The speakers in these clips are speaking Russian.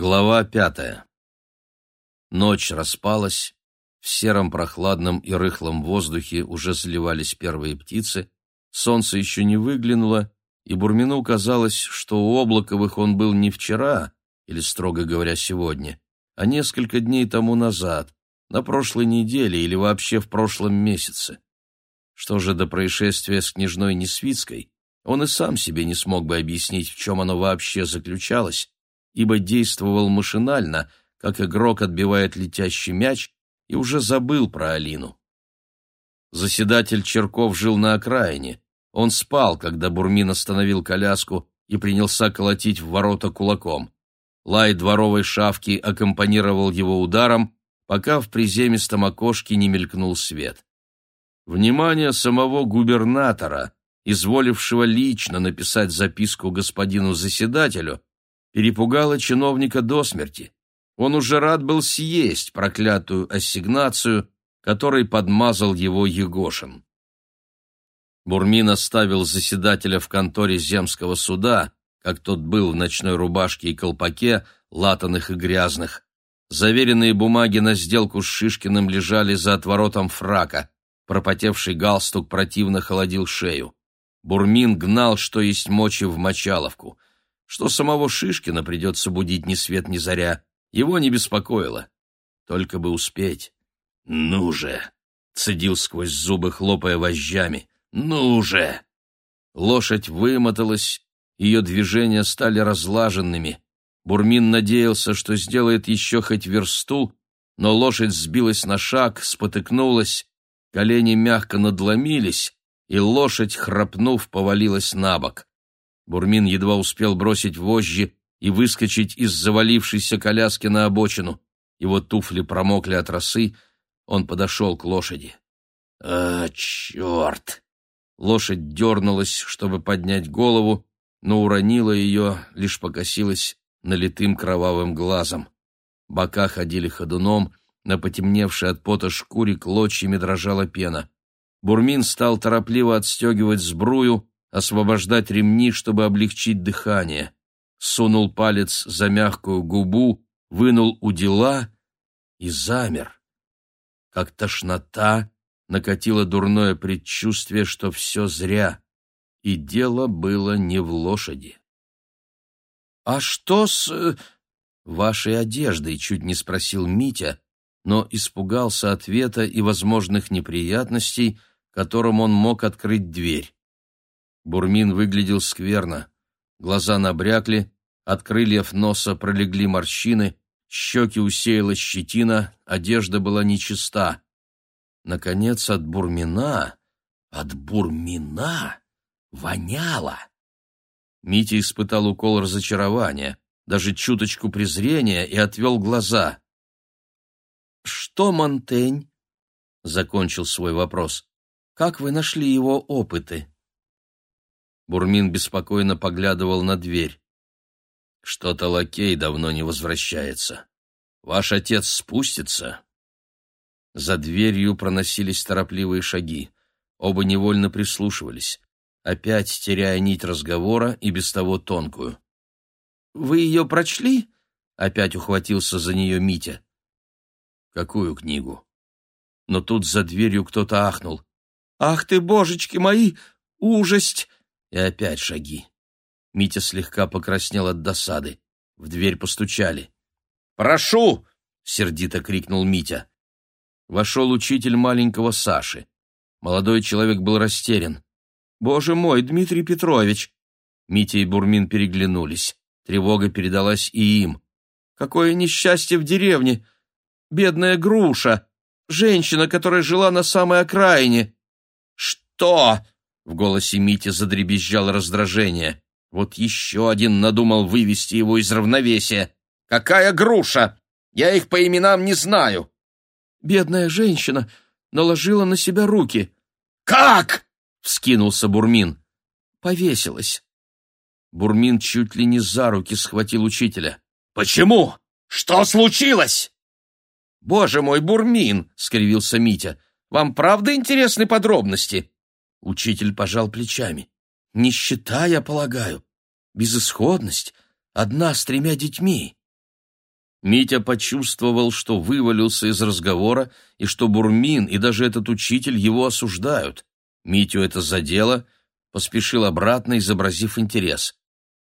Глава пятая. Ночь распалась, в сером прохладном и рыхлом воздухе уже заливались первые птицы, солнце еще не выглянуло, и Бурмину казалось, что у Облаковых он был не вчера, или, строго говоря, сегодня, а несколько дней тому назад, на прошлой неделе или вообще в прошлом месяце. Что же до происшествия с княжной Несвицкой, он и сам себе не смог бы объяснить, в чем оно вообще заключалось, ибо действовал машинально, как игрок отбивает летящий мяч, и уже забыл про Алину. Заседатель Черков жил на окраине. Он спал, когда Бурмин остановил коляску и принялся колотить в ворота кулаком. Лай дворовой шавки аккомпанировал его ударом, пока в приземистом окошке не мелькнул свет. Внимание самого губернатора, изволившего лично написать записку господину заседателю, перепугало чиновника до смерти. Он уже рад был съесть проклятую ассигнацию, которой подмазал его Егошин. Бурмин оставил заседателя в конторе земского суда, как тот был в ночной рубашке и колпаке, латаных и грязных. Заверенные бумаги на сделку с Шишкиным лежали за отворотом фрака. Пропотевший галстук противно холодил шею. Бурмин гнал, что есть мочи в мочаловку. Что самого Шишкина придется будить ни свет ни заря, его не беспокоило. Только бы успеть. «Ну же!» — цедил сквозь зубы, хлопая вожжами. «Ну же!» Лошадь вымоталась, ее движения стали разлаженными. Бурмин надеялся, что сделает еще хоть версту, но лошадь сбилась на шаг, спотыкнулась, колени мягко надломились, и лошадь, храпнув, повалилась на бок. Бурмин едва успел бросить вожжи и выскочить из завалившейся коляски на обочину. Его туфли промокли от росы, он подошел к лошади. «А, черт!» Лошадь дернулась, чтобы поднять голову, но уронила ее, лишь покосилась налитым кровавым глазом. Бока ходили ходуном, на потемневшей от пота шкуре клочьями дрожала пена. Бурмин стал торопливо отстегивать сбрую, освобождать ремни, чтобы облегчить дыхание. Сунул палец за мягкую губу, вынул у дела и замер. Как тошнота накатило дурное предчувствие, что все зря, и дело было не в лошади. «А что с...» э, «Вашей одеждой?» — чуть не спросил Митя, но испугался ответа и возможных неприятностей, которым он мог открыть дверь. Бурмин выглядел скверно. Глаза набрякли, от крыльев носа пролегли морщины, щеки усеяла щетина, одежда была нечиста. Наконец, от Бурмина, от Бурмина воняло. Митя испытал укол разочарования, даже чуточку презрения и отвел глаза. «Что Монтень?» — закончил свой вопрос. «Как вы нашли его опыты?» Бурмин беспокойно поглядывал на дверь. «Что-то лакей давно не возвращается. Ваш отец спустится?» За дверью проносились торопливые шаги. Оба невольно прислушивались опять теряя нить разговора и без того тонкую. «Вы ее прочли?» — опять ухватился за нее Митя. «Какую книгу?» Но тут за дверью кто-то ахнул. «Ах ты, божечки мои! Ужасть!» И опять шаги. Митя слегка покраснел от досады. В дверь постучали. «Прошу!» — сердито крикнул Митя. Вошел учитель маленького Саши. Молодой человек был растерян. «Боже мой, Дмитрий Петрович!» Митя и Бурмин переглянулись. Тревога передалась и им. «Какое несчастье в деревне! Бедная груша! Женщина, которая жила на самой окраине!» «Что?» — в голосе Мити задребезжало раздражение. Вот еще один надумал вывести его из равновесия. «Какая груша? Я их по именам не знаю!» «Бедная женщина наложила на себя руки». «Как?» — вскинулся Бурмин. «Повесилась». Бурмин чуть ли не за руки схватил учителя. «Почему? Что случилось?» «Боже мой, Бурмин!» — скривился Митя. «Вам правда интересны подробности?» Учитель пожал плечами. «Нищета, я полагаю. Безысходность. Одна с тремя детьми». Митя почувствовал, что вывалился из разговора, и что Бурмин и даже этот учитель его осуждают. Митю это задело, поспешил обратно, изобразив интерес.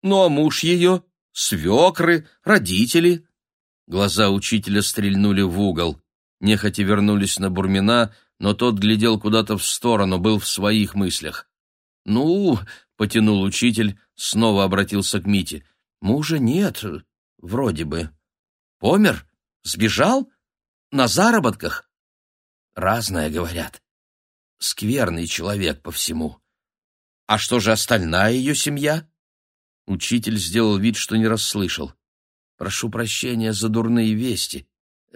«Ну а муж ее? Свекры? Родители?» Глаза учителя стрельнули в угол. Нехотя вернулись на Бурмина, но тот глядел куда-то в сторону, был в своих мыслях. «Ну, — потянул учитель, снова обратился к Мите, — мужа нет, вроде бы». Помер? Сбежал? На заработках? Разное говорят. Скверный человек по всему. А что же остальная ее семья? Учитель сделал вид, что не расслышал. Прошу прощения за дурные вести.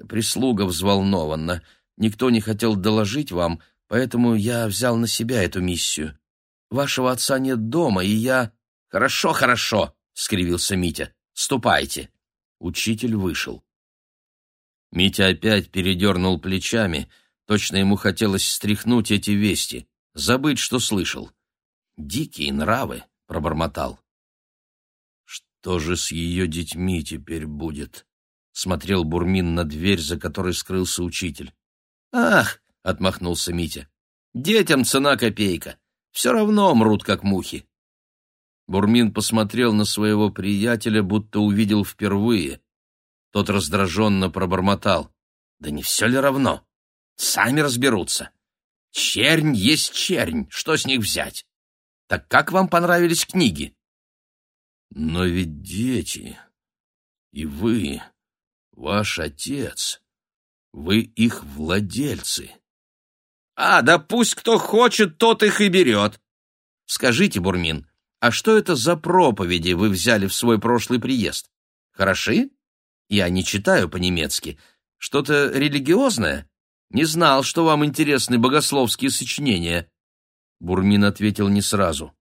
Прислуга взволнована. Никто не хотел доложить вам, поэтому я взял на себя эту миссию. Вашего отца нет дома, и я... Хорошо, хорошо, скривился Митя. Ступайте. Учитель вышел. Митя опять передернул плечами, точно ему хотелось стряхнуть эти вести, забыть, что слышал. «Дикие нравы», — пробормотал. «Что же с ее детьми теперь будет?» — смотрел Бурмин на дверь, за которой скрылся учитель. «Ах!» — отмахнулся Митя. «Детям цена копейка. Все равно мрут, как мухи». Бурмин посмотрел на своего приятеля, будто увидел впервые. Тот раздраженно пробормотал. «Да не все ли равно? Сами разберутся. Чернь есть чернь, что с них взять? Так как вам понравились книги?» «Но ведь дети, и вы, ваш отец, вы их владельцы». «А, да пусть кто хочет, тот их и берет. Скажите, Бурмин, а что это за проповеди вы взяли в свой прошлый приезд? Хороши? Я не читаю по-немецки. Что-то религиозное? Не знал, что вам интересны богословские сочинения. Бурмин ответил не сразу.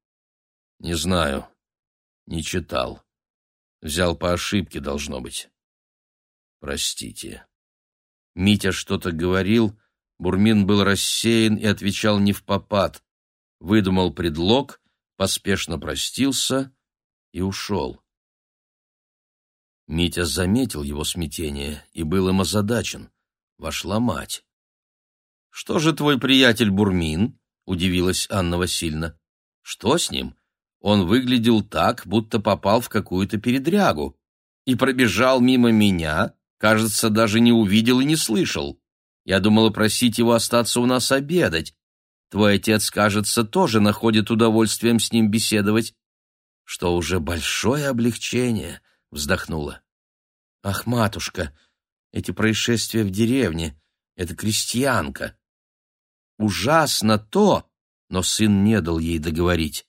Не знаю. Не читал. Взял по ошибке, должно быть. Простите. Митя что-то говорил, Бурмин был рассеян и отвечал не в попад. Выдумал предлог поспешно простился и ушел. Митя заметил его смятение и был им озадачен. Вошла мать. «Что же твой приятель Бурмин?» — удивилась Анна Васильевна. «Что с ним? Он выглядел так, будто попал в какую-то передрягу. И пробежал мимо меня, кажется, даже не увидел и не слышал. Я думала просить его остаться у нас обедать, Твой отец, кажется, тоже находит удовольствием с ним беседовать, что уже большое облегчение, — вздохнула. Ах, матушка, эти происшествия в деревне, это крестьянка. Ужасно то, но сын не дал ей договорить.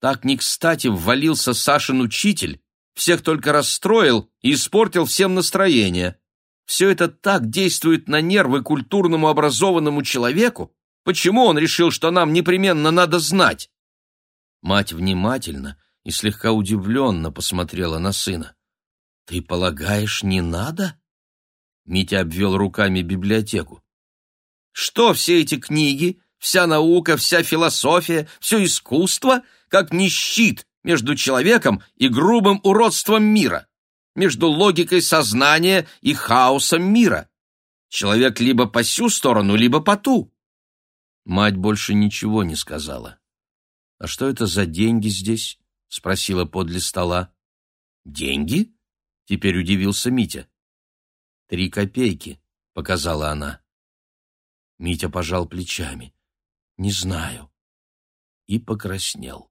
Так не кстати ввалился Сашин учитель, всех только расстроил и испортил всем настроение. Все это так действует на нервы культурному образованному человеку, Почему он решил, что нам непременно надо знать?» Мать внимательно и слегка удивленно посмотрела на сына. «Ты полагаешь, не надо?» Митя обвел руками библиотеку. «Что все эти книги, вся наука, вся философия, все искусство, как не щит между человеком и грубым уродством мира, между логикой сознания и хаосом мира? Человек либо по сю сторону, либо по ту. Мать больше ничего не сказала. «А что это за деньги здесь?» — спросила подле стола. «Деньги?» — теперь удивился Митя. «Три копейки», — показала она. Митя пожал плечами. «Не знаю». И покраснел.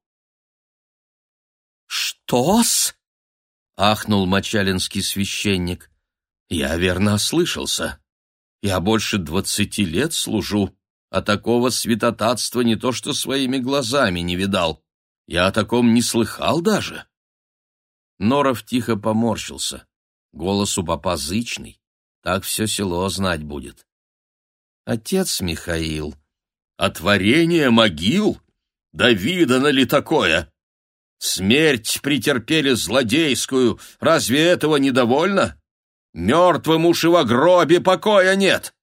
«Что-с?» — ахнул мочалинский священник. «Я верно ослышался. Я больше двадцати лет служу а такого святотатства не то что своими глазами не видал. Я о таком не слыхал даже. Норов тихо поморщился. Голос у папа зычный. Так все село знать будет. Отец Михаил. Отворение могил? Да видано ли такое? Смерть претерпели злодейскую. Разве этого недовольно? Мертвым уж и во гробе покоя нет.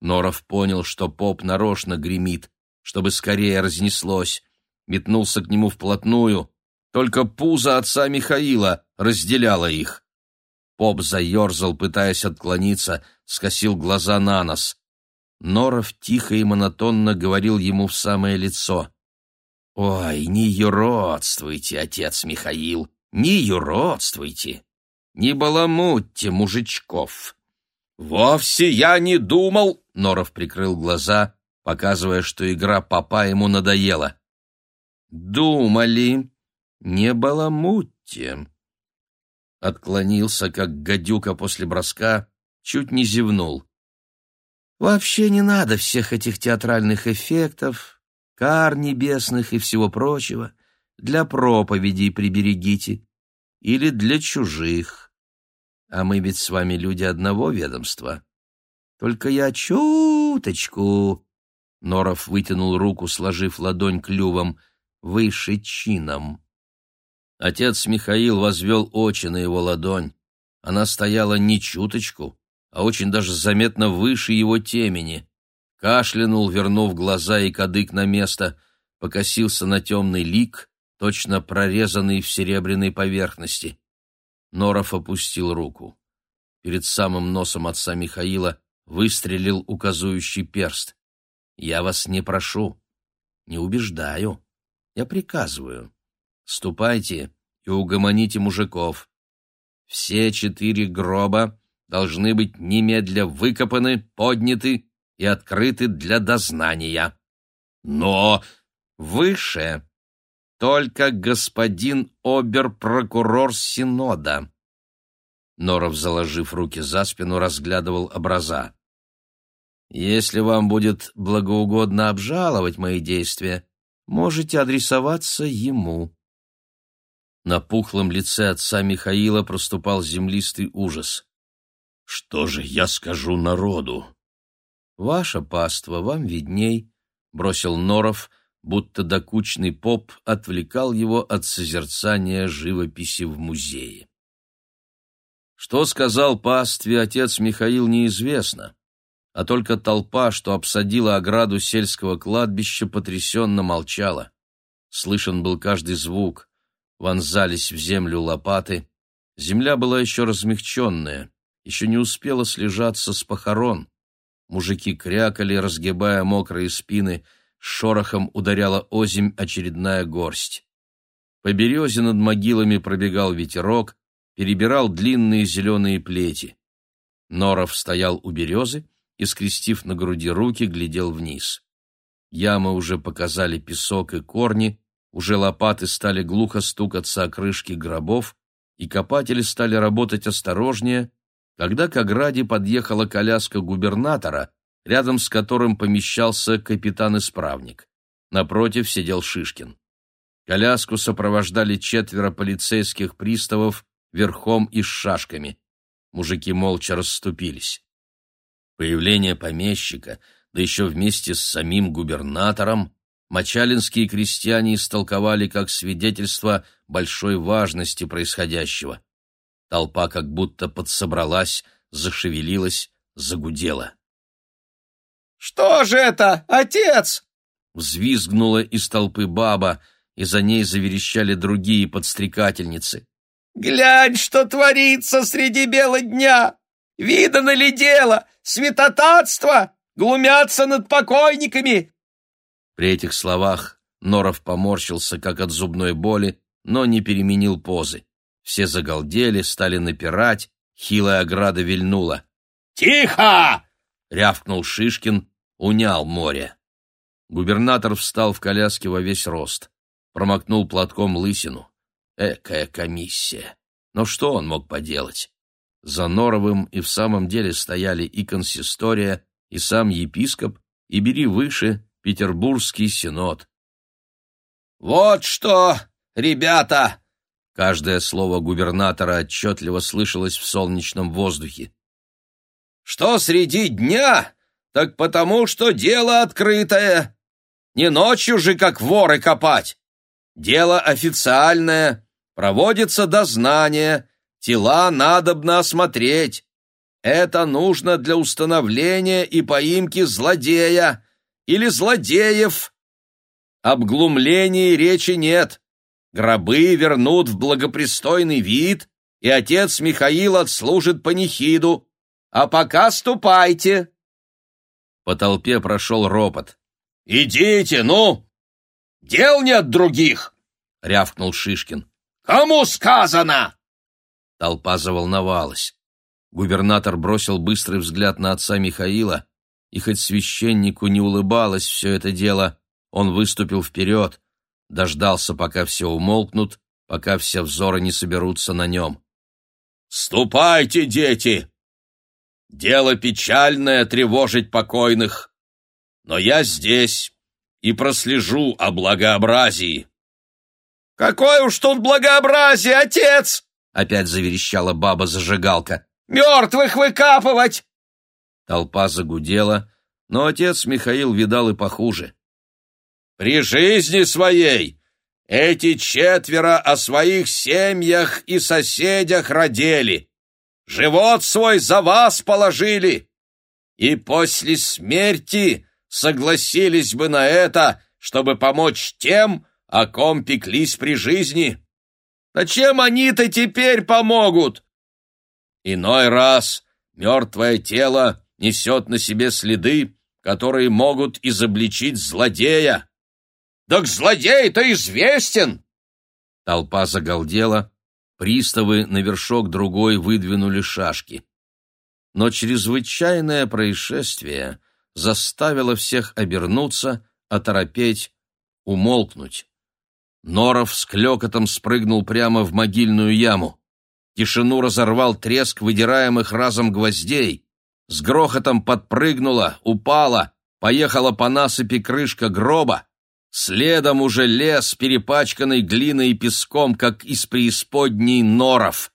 Норов понял, что поп нарочно гремит, чтобы скорее разнеслось, метнулся к нему вплотную, только пузо отца Михаила разделяло их. Поп заерзал, пытаясь отклониться, скосил глаза на нос. Норов тихо и монотонно говорил ему в самое лицо. «Ой, не юродствуйте, отец Михаил, не юродствуйте! Не баламутьте мужичков!» «Вовсе я не думал!» — Норов прикрыл глаза, показывая, что игра папа ему надоела. «Думали, не баламутьте!» Отклонился, как гадюка после броска, чуть не зевнул. «Вообще не надо всех этих театральных эффектов, кар небесных и всего прочего. Для проповедей приберегите. Или для чужих. А мы ведь с вами люди одного ведомства. Только я чуточку...» Норов вытянул руку, сложив ладонь клювом, выше чином. Отец Михаил возвел очи на его ладонь. Она стояла не чуточку, а очень даже заметно выше его темени. Кашлянул, вернув глаза и кадык на место, покосился на темный лик, точно прорезанный в серебряной поверхности. Норов опустил руку. Перед самым носом отца Михаила выстрелил указующий перст. «Я вас не прошу, не убеждаю, я приказываю. Ступайте и угомоните мужиков. Все четыре гроба должны быть немедля выкопаны, подняты и открыты для дознания. Но выше только господин обер-прокурор Синода. Норов, заложив руки за спину, разглядывал образа. «Если вам будет благоугодно обжаловать мои действия, можете адресоваться ему. На пухлом лице отца Михаила проступал землистый ужас. «Что же я скажу народу?» «Ваша паства, вам видней», — бросил Норов, будто докучный поп отвлекал его от созерцания живописи в музее. Что сказал пастве отец Михаил, неизвестно, а только толпа, что обсадила ограду сельского кладбища, потрясенно молчала. Слышен был каждый звук, вонзались в землю лопаты. Земля была еще размягченная, еще не успела слежаться с похорон. Мужики крякали, разгибая мокрые спины, шорохом ударяла озимь очередная горсть. По березе над могилами пробегал ветерок, перебирал длинные зеленые плети. Норов стоял у березы и, скрестив на груди руки, глядел вниз. Ямы уже показали песок и корни, уже лопаты стали глухо стукаться о крышки гробов, и копатели стали работать осторожнее, когда к ограде подъехала коляска губернатора, рядом с которым помещался капитан-исправник. Напротив сидел Шишкин. Коляску сопровождали четверо полицейских приставов верхом и с шашками. Мужики молча расступились. Появление помещика, да еще вместе с самим губернатором, мочалинские крестьяне истолковали как свидетельство большой важности происходящего. Толпа как будто подсобралась, зашевелилась, загудела. «Что же это, отец?» Взвизгнула из толпы баба, и за ней заверещали другие подстрекательницы. «Глянь, что творится среди бела дня! Видано ли дело? Святотатство! Глумятся над покойниками! При этих словах Норов поморщился, как от зубной боли, но не переменил позы. Все загалдели, стали напирать, хилая ограда вильнула. «Тихо!» — рявкнул Шишкин, унял море. Губернатор встал в коляске во весь рост, промокнул платком лысину. Экая комиссия! Но что он мог поделать? За Норовым и в самом деле стояли и консистория, и сам епископ, и бери выше Петербургский синод. «Вот что, ребята!» Каждое слово губернатора отчетливо слышалось в солнечном воздухе. «Что среди дня, так потому что дело открытое. Не ночью же, как воры, копать. Дело официальное, проводится дознание, тела надобно осмотреть. Это нужно для установления и поимки злодея, или злодеев. Об глумлении речи нет. Гробы вернут в благопристойный вид, и отец Михаил отслужит панихиду. А пока ступайте!» По толпе прошел ропот. «Идите, ну! Дел нет других!» — рявкнул Шишкин. «Кому сказано?» Толпа заволновалась. Губернатор бросил быстрый взгляд на отца Михаила, и хоть священнику не улыбалось все это дело, он выступил вперед, дождался, пока все умолкнут, пока все взоры не соберутся на нем. «Ступайте, дети! Дело печальное тревожить покойных, но я здесь и прослежу о благообразии». «Какое уж тут благообразие, отец!» — опять заверещала баба-зажигалка. «Мертвых выкапывать!» Толпа загудела, но отец Михаил видал и похуже. «При жизни своей эти четверо о своих семьях и соседях родили, живот свой за вас положили, и после смерти согласились бы на это, чтобы помочь тем, о ком пеклись при жизни. А чем они-то теперь помогут? Иной раз мертвое тело несет на себе следы, которые могут изобличить злодея. Так злодей-то известен!» Толпа загалдела, приставы на вершок другой выдвинули шашки. Но чрезвычайное происшествие заставило всех обернуться, оторопеть, умолкнуть. Норов с клёкотом спрыгнул прямо в могильную яму. Тишину разорвал треск выдираемых разом гвоздей. С грохотом подпрыгнула, упала, поехала по насыпи крышка гроба. Следом уже лес, перепачканный глиной и песком, как из преисподней норов.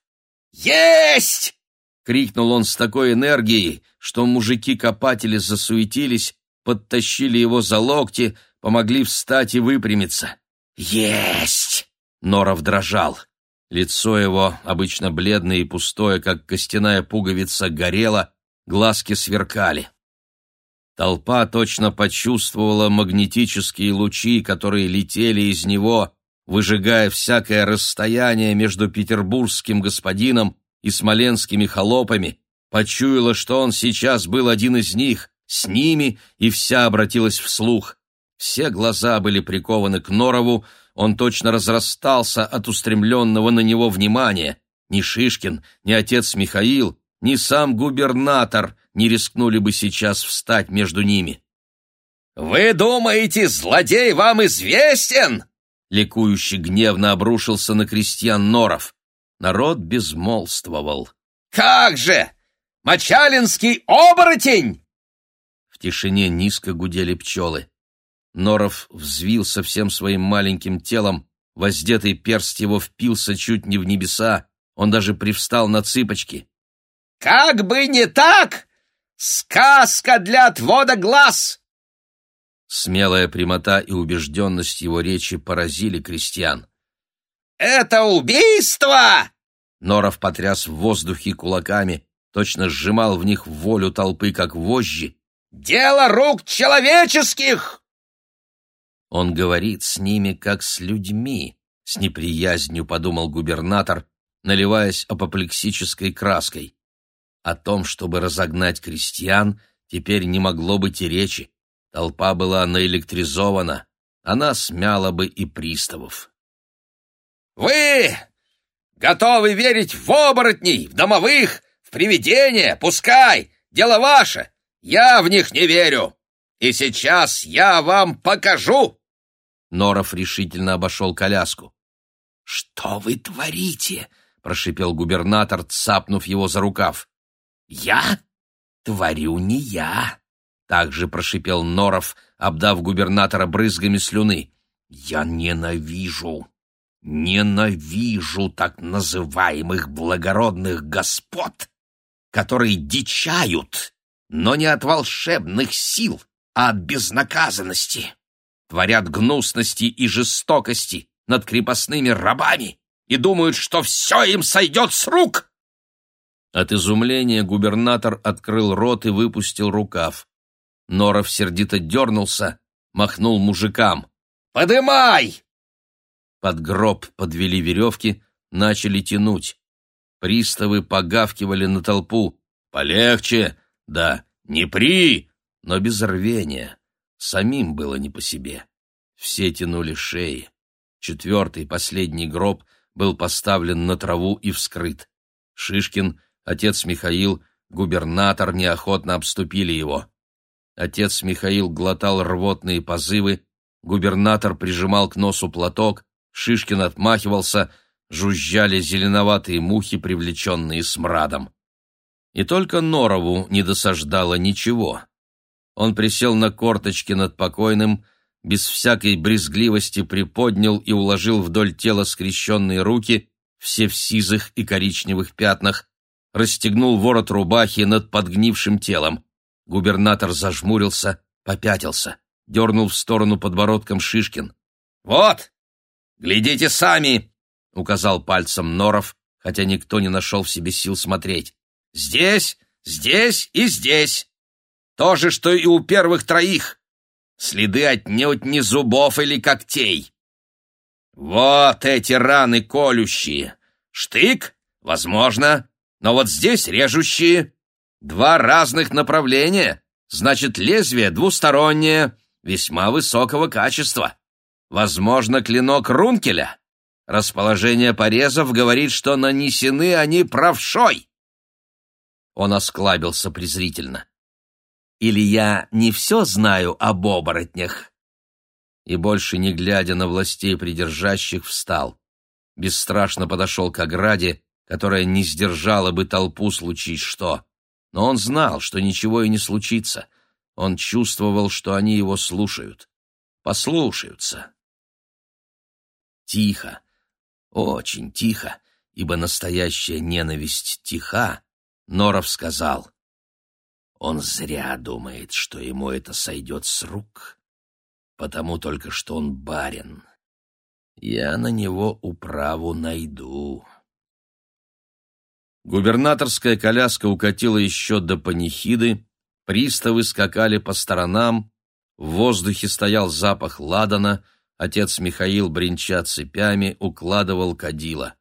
«Есть!» — крикнул он с такой энергией, что мужики-копатели засуетились, подтащили его за локти, помогли встать и выпрямиться. «Есть!» — Норов дрожал. Лицо его, обычно бледное и пустое, как костяная пуговица, горело, глазки сверкали. Толпа точно почувствовала магнетические лучи, которые летели из него, выжигая всякое расстояние между петербургским господином и смоленскими холопами, почуяла, что он сейчас был один из них, с ними, и вся обратилась вслух. Все глаза были прикованы к Норову, он точно разрастался от устремленного на него внимания. Ни Шишкин, ни отец Михаил, ни сам губернатор не рискнули бы сейчас встать между ними. «Вы думаете, злодей вам известен?» Ликующий гневно обрушился на крестьян Норов. Народ безмолвствовал. «Как же! Мочалинский оборотень!» В тишине низко гудели пчелы. Норов взвился всем своим маленьким телом, воздетый перст его впился чуть не в небеса, он даже привстал на цыпочки. «Как бы не так! Сказка для отвода глаз!» Смелая прямота и убежденность его речи поразили крестьян. «Это убийство!» Норов потряс в воздухе кулаками, точно сжимал в них волю толпы, как вожжи. «Дело рук человеческих!» Он говорит с ними, как с людьми, с неприязнью подумал губернатор, наливаясь апоплексической краской. О том, чтобы разогнать крестьян, теперь не могло быть и речи. Толпа была наэлектризована, она смяла бы и приставов. «Вы готовы верить в оборотней, в домовых, в привидения? Пускай! Дело ваше! Я в них не верю! И сейчас я вам покажу!» Норов решительно обошел коляску. «Что вы творите?» — прошипел губернатор, цапнув его за рукав. «Я? Творю не я!» — также прошипел Норов, обдав губернатора брызгами слюны. «Я ненавижу, ненавижу так называемых благородных господ, которые дичают, но не от волшебных сил, а от безнаказанности творят гнусности и жестокости над крепостными рабами и думают, что все им сойдет с рук. От изумления губернатор открыл рот и выпустил рукав. Норов сердито дернулся, махнул мужикам. «Подымай!» Под гроб подвели веревки, начали тянуть. Приставы погавкивали на толпу. «Полегче!» «Да, не при!» Но без рвения. Самим было не по себе. Все тянули шеи. Четвертый, последний гроб был поставлен на траву и вскрыт. Шишкин, отец Михаил, губернатор неохотно обступили его. Отец Михаил глотал рвотные позывы, губернатор прижимал к носу платок, Шишкин отмахивался, жужжали зеленоватые мухи, привлеченные смрадом. И только Норову не досаждало ничего. Он присел на корточки над покойным, без всякой брезгливости приподнял и уложил вдоль тела скрещенные руки, все в сизых и коричневых пятнах, расстегнул ворот рубахи над подгнившим телом. Губернатор зажмурился, попятился, дернул в сторону подбородком Шишкин. «Вот! Глядите сами!» — указал пальцем Норов, хотя никто не нашел в себе сил смотреть. «Здесь, здесь и здесь. То же, что и у первых троих. Следы отнюдь не зубов или когтей. Вот эти раны колющие. Штык? Возможно. Но вот здесь режущие. Два разных направления. Значит, лезвие двустороннее, весьма высокого качества. Возможно, клинок Рункеля. Расположение порезов говорит, что нанесены они правшой. Он осклабился презрительно. Или я не все знаю об оборотнях? И больше не глядя на властей придержащих, встал. Бесстрашно подошел к ограде, которая не сдержала бы толпу случись что. Но он знал, что ничего и не случится. Он чувствовал, что они его слушают. Послушаются. Тихо, очень тихо, ибо настоящая ненависть тиха, Норов сказал, «Он зря думает, что ему это сойдет с рук, потому только что он барин. Я на него управу найду». Губернаторская коляска укатила еще до панихиды, приставы скакали по сторонам, в воздухе стоял запах ладана, отец Михаил, бренча цепями, укладывал кадила.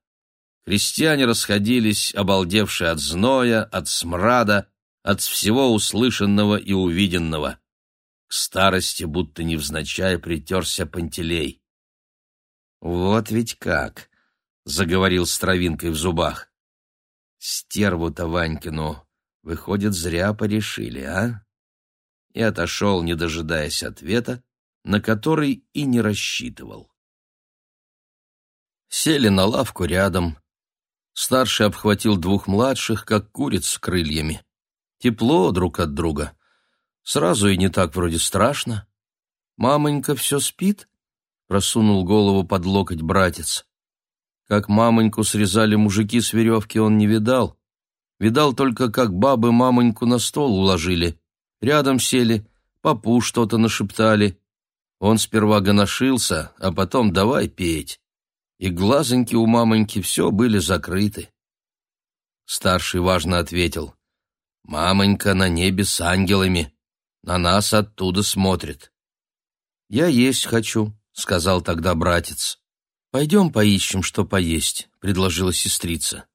Крестьяне расходились, обалдевшие от зноя, от смрада, от всего услышанного и увиденного. К старости будто невзначай притерся Пантелей. «Вот ведь как!» — заговорил с травинкой в зубах. «Стерву-то Ванькину, выходит, зря порешили, а?» И отошел, не дожидаясь ответа, на который и не рассчитывал. Сели на лавку рядом, Старший обхватил двух младших, как куриц с крыльями. Тепло друг от друга. Сразу и не так вроде страшно. «Мамонька все спит?» — просунул голову под локоть братец. Как мамоньку срезали мужики с веревки, он не видал. Видал только, как бабы мамоньку на стол уложили. Рядом сели, папу что-то нашептали. Он сперва гоношился, а потом давай петь и глазоньки у мамоньки все были закрыты. Старший важно ответил, «Мамонька на небе с ангелами, на нас оттуда смотрит». «Я есть хочу», — сказал тогда братец. «Пойдем поищем, что поесть», — предложила сестрица.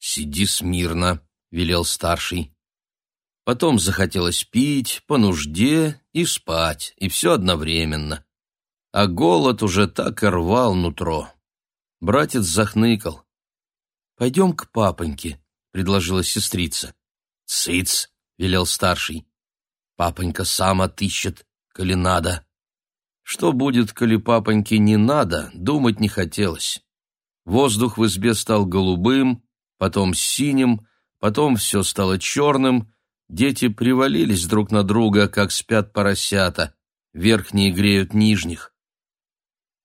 «Сиди смирно», — велел старший. Потом захотелось пить, по нужде и спать, и все одновременно. А голод уже так и рвал нутро. Братец захныкал. «Пойдем к папоньке», — предложила сестрица. «Цыц!» — велел старший. «Папонька сам отыщет, коли надо». Что будет, коли папоньке не надо, думать не хотелось. Воздух в избе стал голубым, потом синим, потом все стало черным, дети привалились друг на друга, как спят поросята, верхние греют нижних.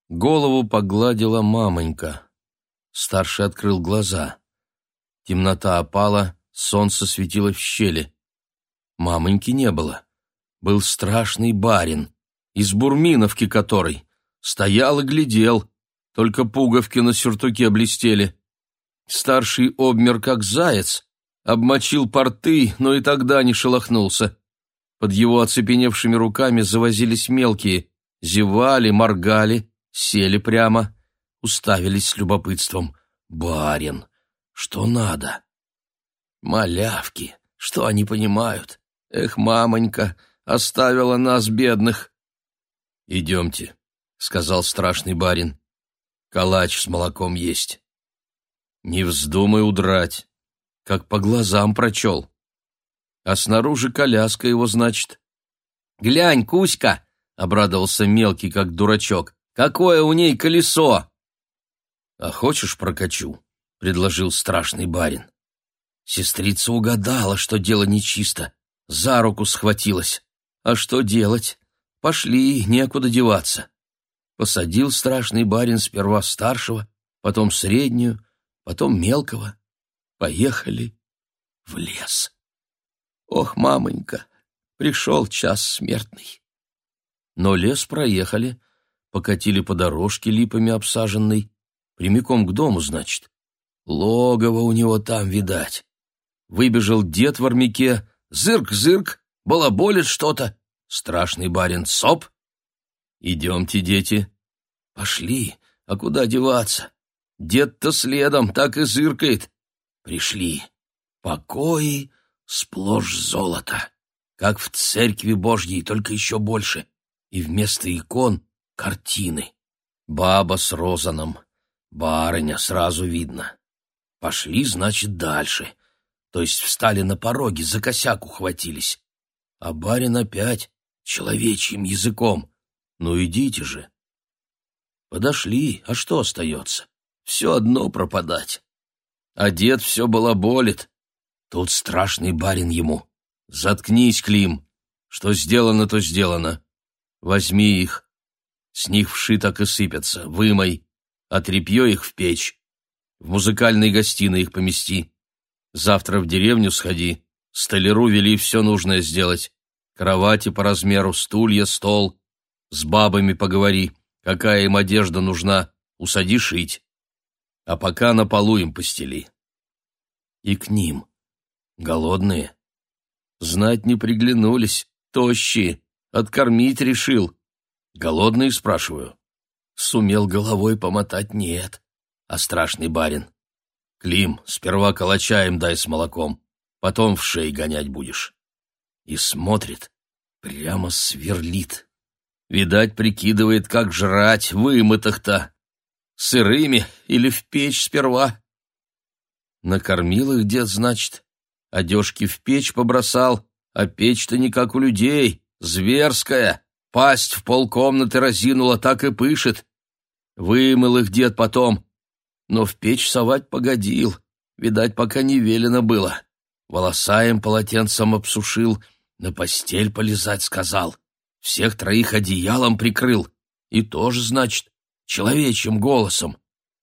Голову погладила мамонька. Старший открыл глаза. Темнота опала, солнце светило в щели. Мамоньки не было. Был страшный барин, из Бурминовки который. Стоял и глядел, только пуговки на сюртуке блестели. Старший обмер, как заяц, обмочил порты, но и тогда не шелохнулся. Под его оцепеневшими руками завозились мелкие, зевали, моргали, сели прямо, уставились с любопытством. «Барин! Что надо? Малявки, что они понимают? Эх, мамонька, оставила нас, бедных. Идемте, — сказал страшный барин. Калач с молоком есть. Не вздумай удрать, как по глазам прочел. А снаружи коляска его, значит. «Глянь, Кузька!» — обрадовался мелкий, как дурачок. «Какое у ней колесо!» «А хочешь прокачу?» — предложил страшный барин. Сестрица угадала, что дело нечисто, за руку схватилась. А что делать? Пошли, некуда деваться. Посадил страшный барин сперва старшего, потом среднюю, потом мелкого. Поехали в лес. Ох, мамонька, пришел час смертный. Но лес проехали, покатили по дорожке липами обсаженной, прямиком к дому, значит. Логово у него там, видать. Выбежал дед в армяке, зырк-зырк, балаболит что-то. Страшный барин соп. Идемте, дети. Пошли, а куда деваться? Дед-то следом так и зыркает. Пришли. Покои сплошь золото, как в церкви Божьей, только еще больше. И вместо икон — картины. Баба с розаном, барыня сразу видно. Пошли, значит, дальше то есть встали на пороге, за косяк ухватились. А барин опять человечьим языком. Ну идите же. Подошли, а что остается? Все одно пропадать. А дед все балаболит. Тут страшный барин ему. Заткнись, Клим. Что сделано, то сделано. Возьми их. С них вши так и сыпятся. Вымой. А их в печь. В музыкальной гостиной их помести. Завтра в деревню сходи, столяру вели все нужное сделать. Кровати по размеру, стулья, стол. С бабами поговори, какая им одежда нужна, усади шить. А пока на полу им постели. И к ним. Голодные. Знать не приглянулись, тощие. Откормить решил. Голодные, спрашиваю. Сумел головой помотать нет. А страшный барин Клим, сперва калача им дай с молоком, потом в шей гонять будешь. И смотрит, прямо сверлит. Видать, прикидывает, как жрать вымытых-то. Сырыми или в печь сперва. Накормил их дед, значит, одежки в печь побросал, а печь-то не как у людей, зверская, пасть в полкомнаты разинула, так и пышет. Вымыл их дед потом, но в печь совать погодил, видать, пока не велено было. Волоса им полотенцем обсушил, на постель полезать сказал, всех троих одеялом прикрыл, и тоже, значит, человечьим голосом.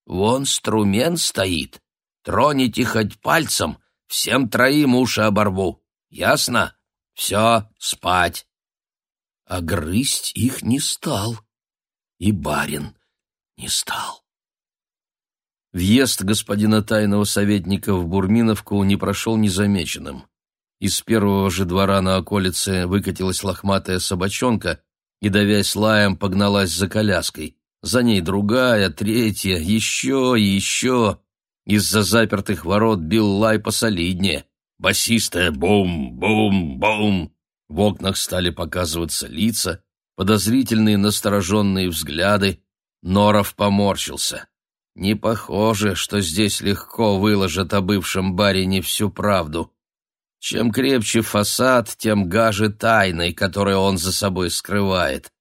Вон струмен стоит, троните хоть пальцем, всем троим уши оборву. Ясно? Все, спать. А грызть их не стал, и барин не стал. Въезд господина тайного советника в Бурминовку не прошел незамеченным. Из первого же двора на околице выкатилась лохматая собачонка и, давясь лаем, погналась за коляской. За ней другая, третья, еще и еще. Из-за запертых ворот бил лай посолиднее. Басистая бум-бум-бум. В окнах стали показываться лица, подозрительные настороженные взгляды. Норов поморщился. Не похоже, что здесь легко выложат о бывшем барине всю правду. Чем крепче фасад, тем гаже тайной, которую он за собой скрывает.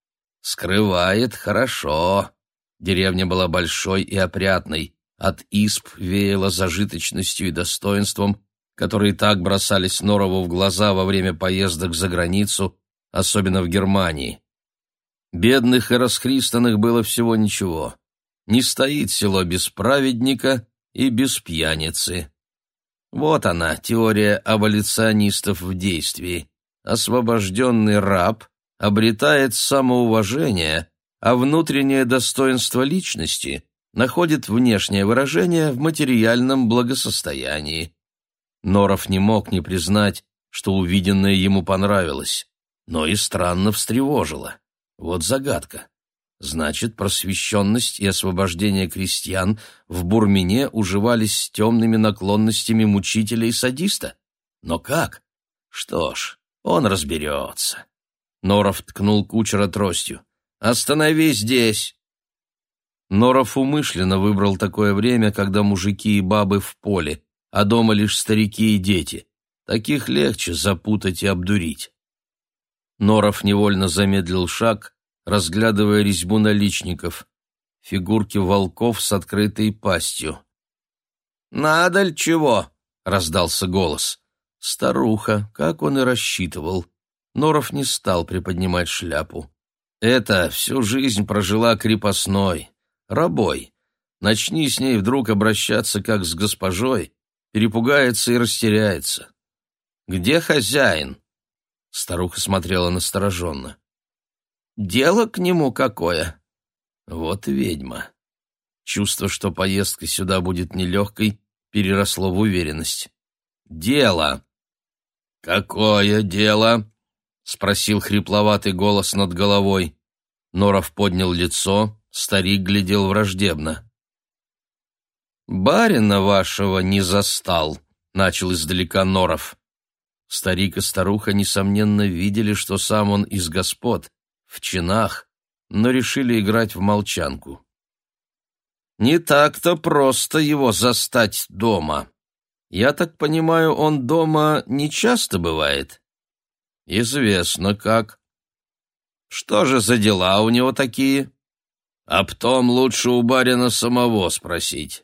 Скрывает хорошо. Деревня была большой и опрятной. От исп веяло зажиточностью и достоинством, которые так бросались Норову в глаза во время поездок за границу, особенно в Германии. Бедных и расхристанных было всего ничего не стоит село без праведника и без пьяницы. Вот она, теория аболиционистов в действии. Освобожденный раб обретает самоуважение, а внутреннее достоинство личности находит внешнее выражение в материальном благосостоянии. Норов не мог не признать, что увиденное ему понравилось, но и странно встревожило. Вот загадка. Значит, просвещенность и освобождение крестьян в Бурмине уживались с темными наклонностями мучителя и садиста. Но как? Что ж, он разберется. Норов ткнул кучера тростью. «Останови здесь!» Норов умышленно выбрал такое время, когда мужики и бабы в поле, а дома лишь старики и дети. Таких легче запутать и обдурить. Норов невольно замедлил шаг, разглядывая резьбу наличников, фигурки волков с открытой пастью. «Надо ли чего?» — раздался голос. Старуха, как он и рассчитывал. Норов не стал приподнимать шляпу. Это всю жизнь прожила крепостной, рабой. Начни с ней вдруг обращаться как с госпожой, перепугается и растеряется. «Где хозяин?» Старуха смотрела настороженно. Дело к нему какое. Вот ведьма. Чувство, что поездка сюда будет нелегкой, переросло в уверенность. Дело. Какое дело? спросил хрипловатый голос над головой. Норов поднял лицо, старик глядел враждебно. «Барина вашего не застал», — начал издалека Норов. Старик и старуха, несомненно, видели, что сам он из господ, в чинах, но решили играть в молчанку. Не так-то просто его застать дома. Я так понимаю, он дома не часто бывает? Известно как. Что же за дела у него такие? Об том лучше у барина самого спросить.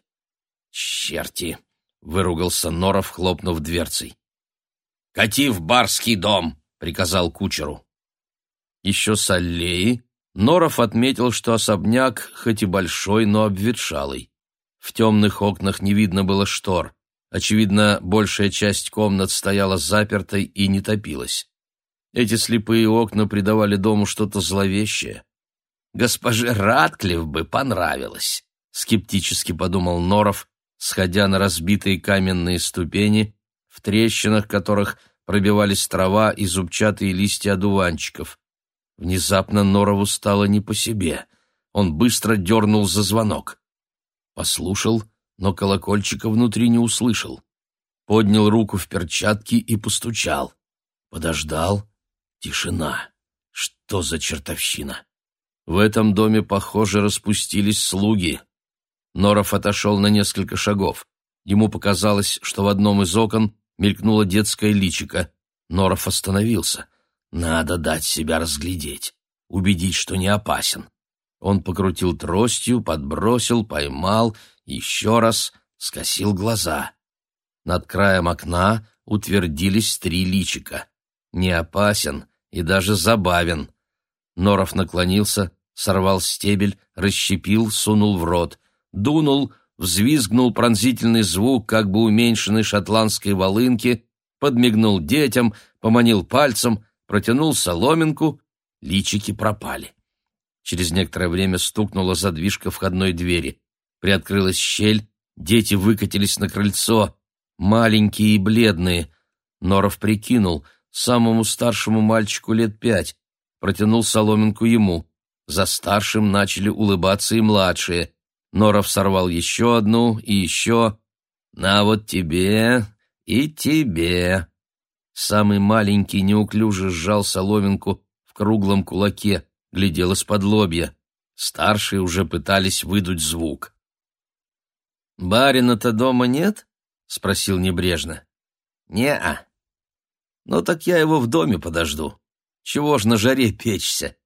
Черти! — выругался Норов, хлопнув дверцей. «Кати в барский дом!» — приказал кучеру. Еще с аллеи Норов отметил, что особняк хоть и большой, но обветшалый. В темных окнах не видно было штор. Очевидно, большая часть комнат стояла запертой и не топилась. Эти слепые окна придавали дому что-то зловещее. «Госпоже Радклифф бы понравилось», — скептически подумал Норов, сходя на разбитые каменные ступени, в трещинах которых пробивались трава и зубчатые листья одуванчиков. Внезапно Норову стало не по себе. Он быстро дернул за звонок. Послушал, но колокольчика внутри не услышал. Поднял руку в перчатки и постучал. Подождал. Тишина. Что за чертовщина? В этом доме, похоже, распустились слуги. Норов отошел на несколько шагов. Ему показалось, что в одном из окон мелькнуло детское личико. Норов остановился. Надо дать себя разглядеть, убедить, что не опасен. Он покрутил тростью, подбросил, поймал, еще раз скосил глаза. Над краем окна утвердились три личика. Не опасен и даже забавен. Норов наклонился, сорвал стебель, расщепил, сунул в рот. Дунул, взвизгнул пронзительный звук, как бы уменьшенной шотландской волынки, подмигнул детям, поманил пальцем — протянул соломинку, личики пропали. Через некоторое время стукнула задвижка входной двери. Приоткрылась щель, дети выкатились на крыльцо, маленькие и бледные. Норов прикинул, самому старшему мальчику лет пять, протянул соломинку ему. За старшим начали улыбаться и младшие. Норов сорвал еще одну и еще. «На вот тебе и тебе», Самый маленький неуклюже сжал соломинку в круглом кулаке, глядел из-под лобья. Старшие уже пытались выдуть звук. «Барина-то дома нет?» — спросил небрежно. «Не-а». «Ну так я его в доме подожду. Чего ж на жаре печься?»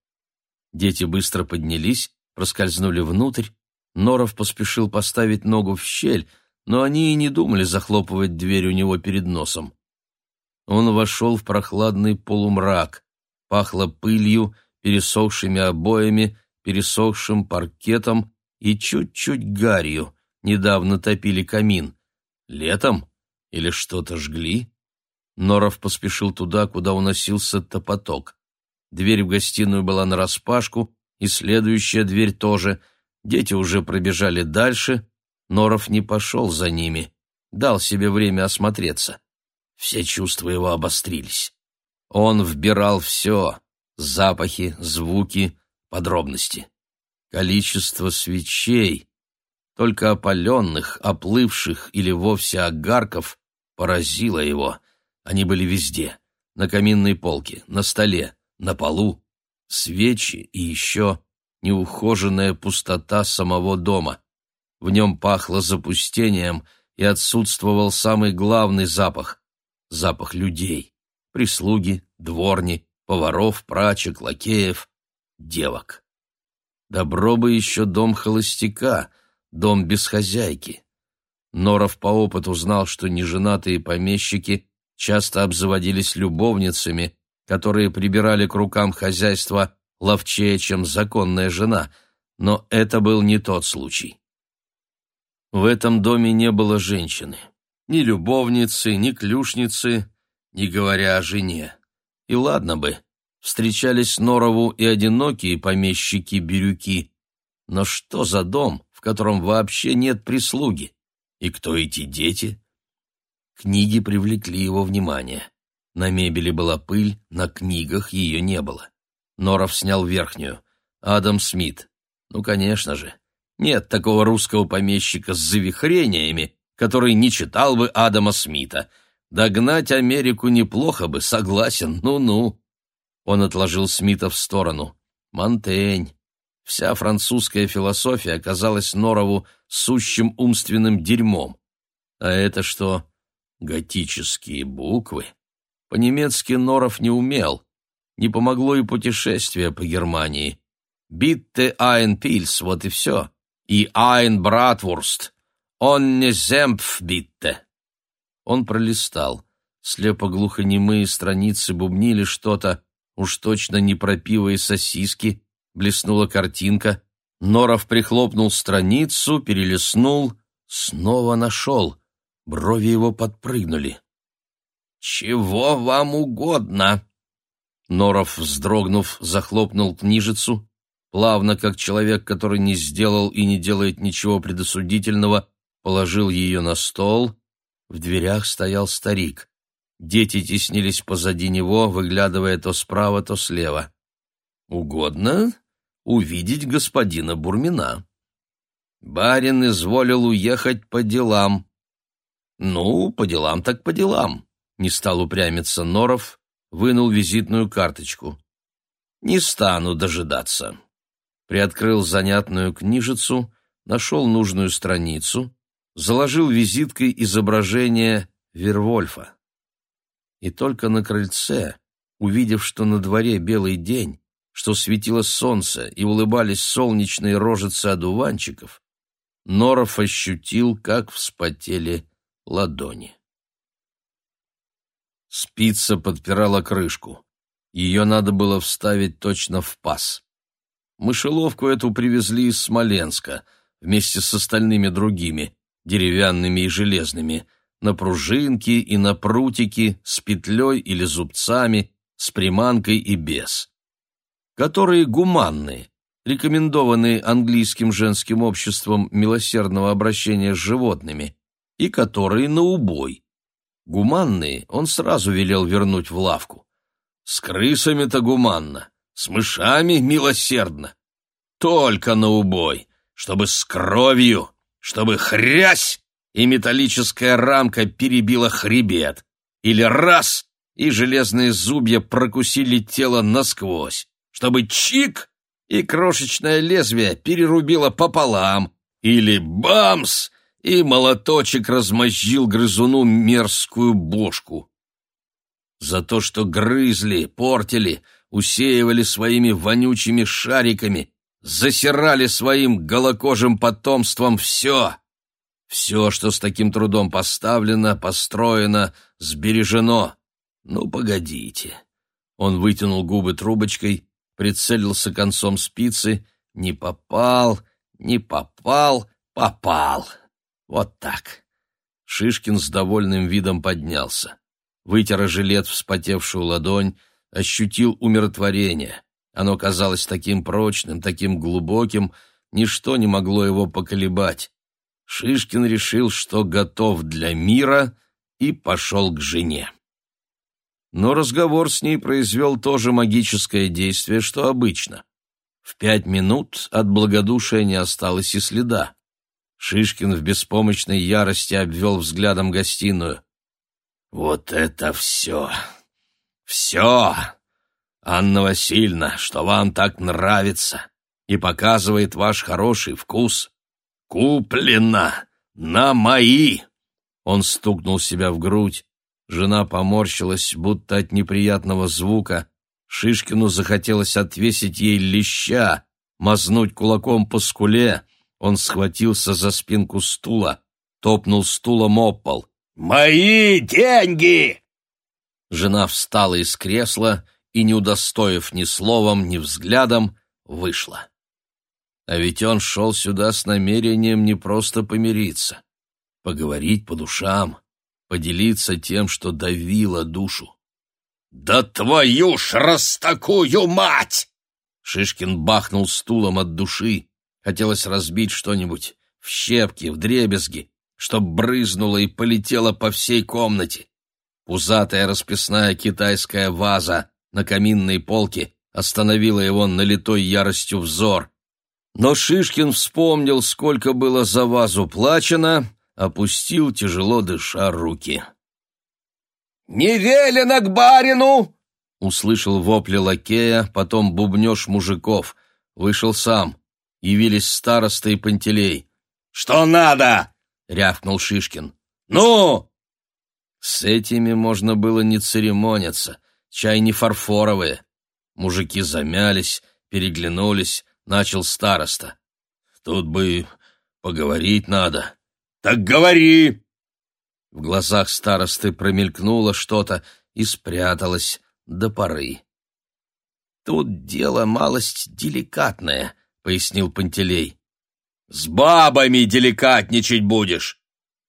Дети быстро поднялись, проскользнули внутрь. Норов поспешил поставить ногу в щель, но они и не думали захлопывать дверь у него перед носом. Он вошел в прохладный полумрак. Пахло пылью, пересохшими обоями, пересохшим паркетом и чуть-чуть гарью. Недавно топили камин. Летом? Или что-то жгли? Норов поспешил туда, куда уносился топоток. Дверь в гостиную была нараспашку, и следующая дверь тоже. Дети уже пробежали дальше. Норов не пошел за ними. Дал себе время осмотреться. Все чувства его обострились. Он вбирал все — запахи, звуки, подробности. Количество свечей, только опаленных, оплывших или вовсе огарков, поразило его. Они были везде — на каминной полке, на столе, на полу. Свечи и еще неухоженная пустота самого дома. В нем пахло запустением, и отсутствовал самый главный запах — запах людей, прислуги, дворни, поваров, прачек, лакеев, девок. Добро бы еще дом холостяка, дом без хозяйки. Норов по опыту знал, что неженатые помещики часто обзаводились любовницами, которые прибирали к рукам хозяйства ловчее, чем законная жена, но это был не тот случай. В этом доме не было женщины, ни любовницы, ни клюшницы, не говоря о жене. И ладно бы, встречались Норову и одинокие помещики-бирюки, но что за дом, в котором вообще нет прислуги? И кто эти дети? Книги привлекли его внимание. На мебели была пыль, на книгах ее не было. Норов снял верхнюю. Адам Смит. Ну, конечно же. Нет такого русского помещика с завихрениями, который не читал бы Адама Смита. Догнать Америку неплохо бы, согласен, ну-ну. Он отложил Смита в сторону. Монтень. Вся французская философия оказалась Норову сущим умственным дерьмом. А это что? Готические буквы? По-немецки Норов не умел. Не помогло и путешествие по Германии. «Битте Пильс» — вот и все. И «ein Bratwurst». «Он не земпф битте». Он пролистал. Слепо-глухонемые страницы бубнили что-то, уж точно не про пиво и сосиски, блеснула картинка. Норов прихлопнул страницу, перелистнул, снова нашел. Брови его подпрыгнули. «Чего вам угодно?» Норов, вздрогнув, захлопнул книжицу, плавно, как человек, который не сделал и не делает ничего предосудительного, положил ее на стол. В дверях стоял старик. Дети теснились позади него, выглядывая то справа, то слева. «Угодно увидеть господина Бурмина». Барин изволил уехать по делам. «Ну, по делам так по делам», — не стал упрямиться Норов, вынул визитную карточку. «Не стану дожидаться». Приоткрыл занятную книжицу, нашел нужную страницу, заложил визиткой изображение Вервольфа. И только на крыльце, увидев, что на дворе белый день, что светило солнце и улыбались солнечные рожицы одуванчиков, Норов ощутил, как вспотели ладони. Спица подпирала крышку. Ее надо было вставить точно в паз. Мышеловку эту привезли из Смоленска вместе с остальными другими, деревянными и железными, на пружинки и на прутики, с петлей или зубцами, с приманкой и без. Которые гуманные, рекомендованные английским женским обществом милосердного обращения с животными, и которые на убой, Гуманные он сразу велел вернуть в лавку. С крысами-то гуманно, с мышами милосердно. Только на убой, чтобы с кровью, чтобы хрясь, и металлическая рамка перебила хребет. Или раз, и железные зубья прокусили тело насквозь, чтобы чик, и крошечное лезвие перерубило пополам. Или бамс, и молоточек размозжил грызуну мерзкую бошку. За то, что грызли, портили, усеивали своими вонючими шариками, засирали своим голокожим потомством все, все, что с таким трудом поставлено, построено, сбережено. Ну, погодите. Он вытянул губы трубочкой, прицелился концом спицы, не попал, не попал, попал. Вот так. Шишкин с довольным видом поднялся. Вытер жилет вспотевшую ладонь, ощутил умиротворение. Оно казалось таким прочным, таким глубоким, ничто не могло его поколебать. Шишкин решил, что готов для мира, и пошел к жене. Но разговор с ней произвел то же магическое действие, что обычно. В пять минут от благодушия не осталось и следа. Шишкин в беспомощной ярости обвел взглядом гостиную. «Вот это все! Все! Анна Васильевна, что вам так нравится и показывает ваш хороший вкус, куплено на мои!» Он стукнул себя в грудь. Жена поморщилась, будто от неприятного звука, Шишкину захотелось отвесить ей леща, мазнуть кулаком по скуле. Он схватился за спинку стула, топнул стулом об пол. «Мои деньги!» Жена встала из кресла и, не удостоив ни словом, ни взглядом, вышла. А ведь он шел сюда с намерением не просто помириться, поговорить по душам, поделиться тем, что давило душу. «Да твою ж растакую мать!» Шишкин бахнул стулом от души. Хотелось разбить что-нибудь в щепки, в дребезги, чтоб брызнуло и полетело по всей комнате. Пузатая расписная китайская ваза на каминной полке остановила его налитой яростью взор. Но Шишкин вспомнил, сколько было за вазу плачено, опустил, тяжело дыша, руки. «Не велено к барину!» Услышал вопли лакея, потом бубнеж мужиков. Вышел сам. Явились староста и Пантелей. «Что надо?» — рявкнул Шишкин. «Ну!» С этими можно было не церемониться, чай не фарфоровые. Мужики замялись, переглянулись, начал староста. «Тут бы поговорить надо». «Так говори!» В глазах старосты промелькнуло что-то и спряталось до поры. «Тут дело малость деликатное», — пояснил Пантелей. «С бабами деликатничать будешь!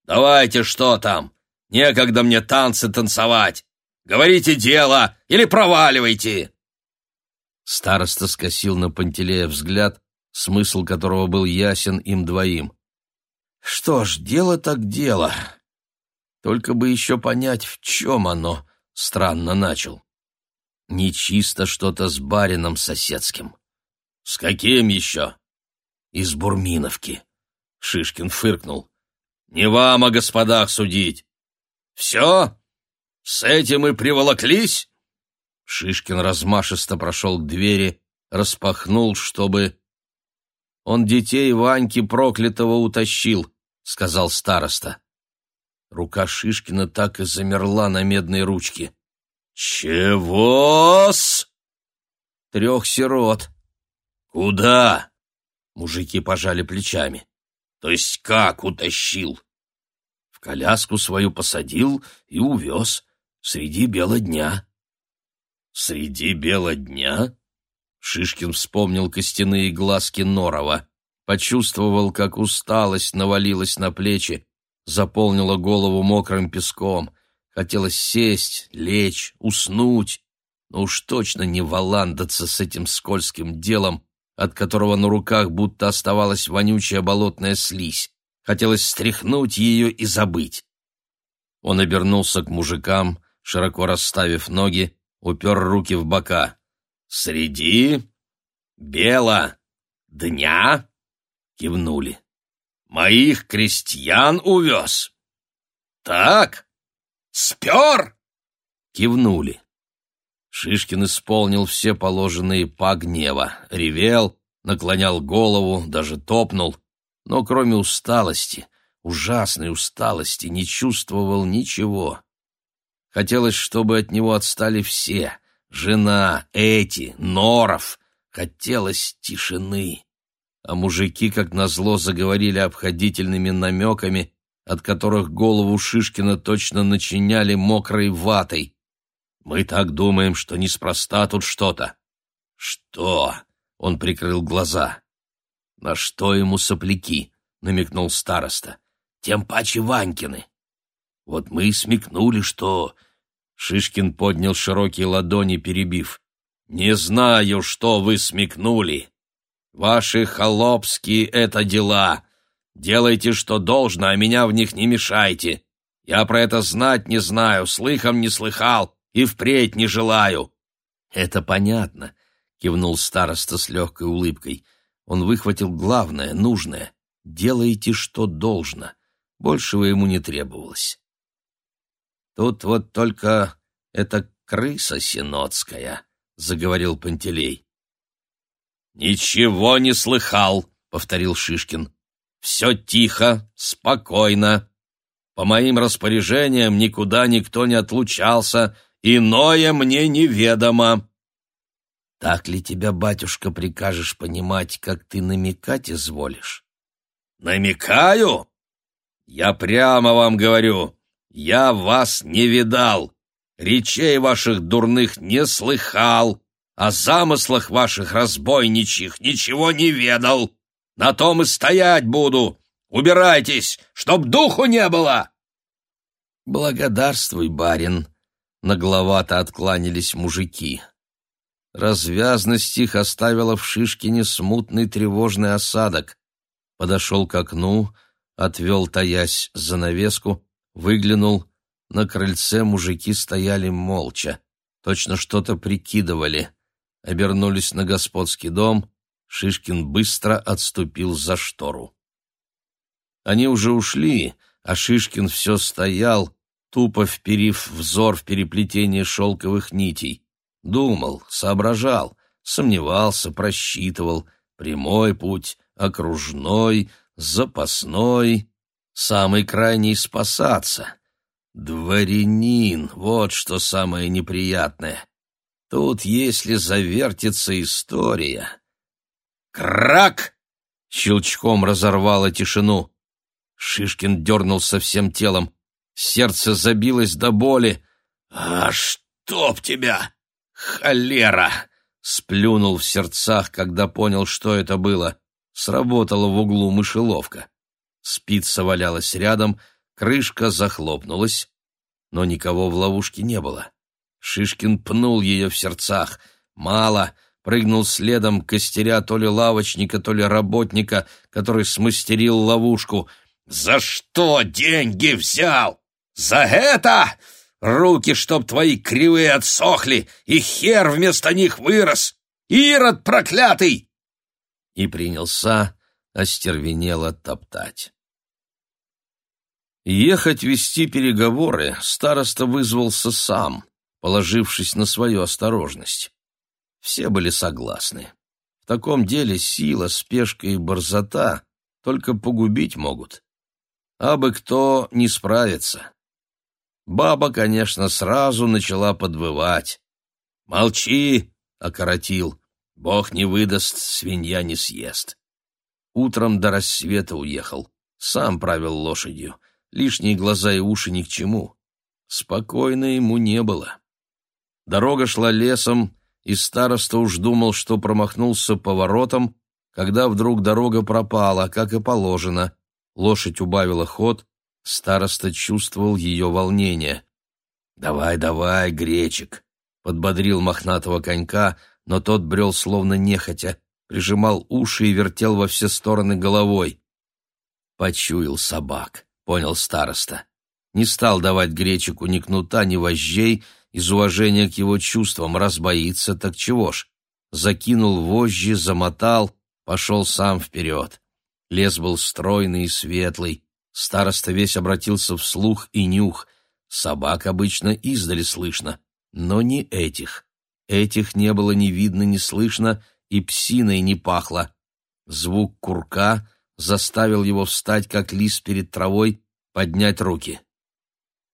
Давайте, что там? Некогда мне танцы танцевать! Говорите дело или проваливайте!» Староста скосил на Пантелея взгляд, смысл которого был ясен им двоим. «Что ж, дело так дело. Только бы еще понять, в чем оно, странно начал. Нечисто что-то с барином соседским. С каким еще? Из Бурминовки. Шишкин фыркнул. Не вам о господах судить. Все? С этим и приволоклись? Шишкин размашисто прошел к двери, распахнул, чтобы... Он детей Ваньки проклятого утащил, сказал староста. Рука Шишкина так и замерла на медной ручке. «Чего-с?» «Трех сирот». «Куда?» Мужики пожали плечами. «То есть как утащил?» В коляску свою посадил и увез среди бела дня. «Среди бела дня?» Шишкин вспомнил костяные глазки Норова, почувствовал, как усталость навалилась на плечи, заполнила голову мокрым песком. Хотелось сесть, лечь, уснуть, но уж точно не валандаться с этим скользким делом, от которого на руках будто оставалась вонючая болотная слизь. Хотелось стряхнуть ее и забыть. Он обернулся к мужикам, широко расставив ноги, упер руки в бока. «Среди? Бела? Дня?» Кивнули. Моих крестьян увез. Так? Спер? Кивнули. Шишкин исполнил все положенные па гнева, ревел, наклонял голову, даже топнул, но кроме усталости, ужасной усталости, не чувствовал ничего. Хотелось, чтобы от него отстали все — жена, эти, Норов. Хотелось тишины а мужики, как назло, заговорили обходительными намеками, от которых голову Шишкина точно начиняли мокрой ватой. «Мы так думаем, что неспроста тут что-то». «Что?» — он прикрыл глаза. «На что ему сопляки?» — намекнул староста. «Тем паче Ванькины». «Вот мы и смекнули, что...» Шишкин поднял широкие ладони, перебив. «Не знаю, что вы смекнули. Ваши холопские это дела. Делайте, что должно, а меня в них не мешайте. Я про это знать не знаю, слыхом не слыхал и впредь не желаю. Это понятно. — кивнул староста с легкой улыбкой. Он выхватил главное, нужное. «Делайте, что должно». Большего ему не требовалось. «Тут вот только эта крыса синодская», — заговорил Пантелей. «Ничего не слыхал», — повторил Шишкин. «Все тихо, спокойно. По моим распоряжениям никуда никто не отлучался, иное мне неведомо». «Так ли тебя, батюшка, прикажешь понимать, как ты намекать изволишь?» «Намекаю? Я прямо вам говорю, я вас не видал, речей ваших дурных не слыхал, о замыслах ваших разбойничьих ничего не ведал. На том и стоять буду. Убирайтесь, чтоб духу не было!» «Благодарствуй, барин!» — нагловато откланялись мужики. Развязность их оставила в Шишкине смутный тревожный осадок. Подошел к окну, отвел, таясь, занавеску, выглянул. На крыльце мужики стояли молча, точно что-то прикидывали. Обернулись на господский дом, Шишкин быстро отступил за штору. Они уже ушли, а Шишкин все стоял, тупо вперив взор в переплетение шелковых нитей. Думал, соображал, сомневался, просчитывал. Прямой путь, окружной, запасной, самый крайний спасаться. Дворянин, вот что самое неприятное. Тут, если завертится история... «Крак!» — щелчком разорвало тишину. Шишкин дернулся всем телом. Сердце забилось до боли. «А чтоб тебя! Холера!» Сплюнул в сердцах, когда понял, что это было. Сработала в углу мышеловка. Спица валялась рядом, крышка захлопнулась, но никого в ловушке не было. Шишкин пнул ее в сердцах. Мало, прыгнул следом, костеря то ли лавочника, то ли работника, который смастерил ловушку. «За что деньги взял? За это? Руки, чтоб твои кривые отсохли, и хер вместо них вырос! Ирод проклятый!» И принялся остервенело топтать. Ехать вести переговоры староста вызвался сам, положившись на свою осторожность. Все были согласны. В таком деле сила, спешка и борзота только погубить могут. А бы кто не справится. Баба, конечно, сразу начала подвывать. «Молчи!» — окоротил. «Бог не выдаст, свинья не съест». Утром до рассвета уехал. Сам правил лошадью. Лишние глаза и уши ни к чему. Спокойно ему не было. Дорога шла лесом, и староста уж думал, что промахнулся поворотом, когда вдруг дорога пропала, как и положено. Лошадь убавила ход, Староста чувствовал ее волнение. «Давай, давай, гречик!» — подбодрил мохнатого конька, но тот брел словно нехотя, прижимал уши и вертел во все стороны головой. «Почуял собак», — понял староста. Не стал давать гречику ни кнута, ни вожжей, из уважения к его чувствам, раз боится, так чего ж. Закинул вожжи, замотал, пошел сам вперед. Лес был стройный и светлый, Староста весь обратился в слух и нюх. Собак обычно издали слышно, но не этих. Этих не было ни видно, ни слышно, и псиной не пахло. Звук курка заставил его встать, как лис перед травой, поднять руки.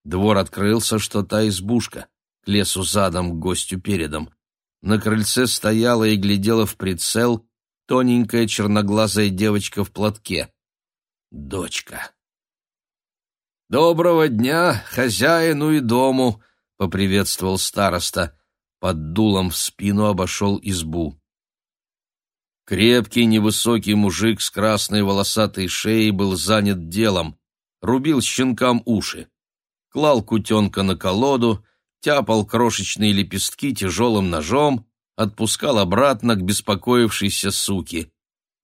Двор открылся, что та избушка, к лесу задом, к гостю передом. На крыльце стояла и глядела в прицел тоненькая черноглазая девочка в платке. Дочка. «Доброго дня хозяину и дому!» — поприветствовал староста. Под дулом в спину обошел избу. Крепкий невысокий мужик с красной волосатой шеей был занят делом. Рубил щенкам уши. Клал кутенка на колоду, тяпал крошечные лепестки тяжелым ножом, отпускал обратно к беспокоившейся суке.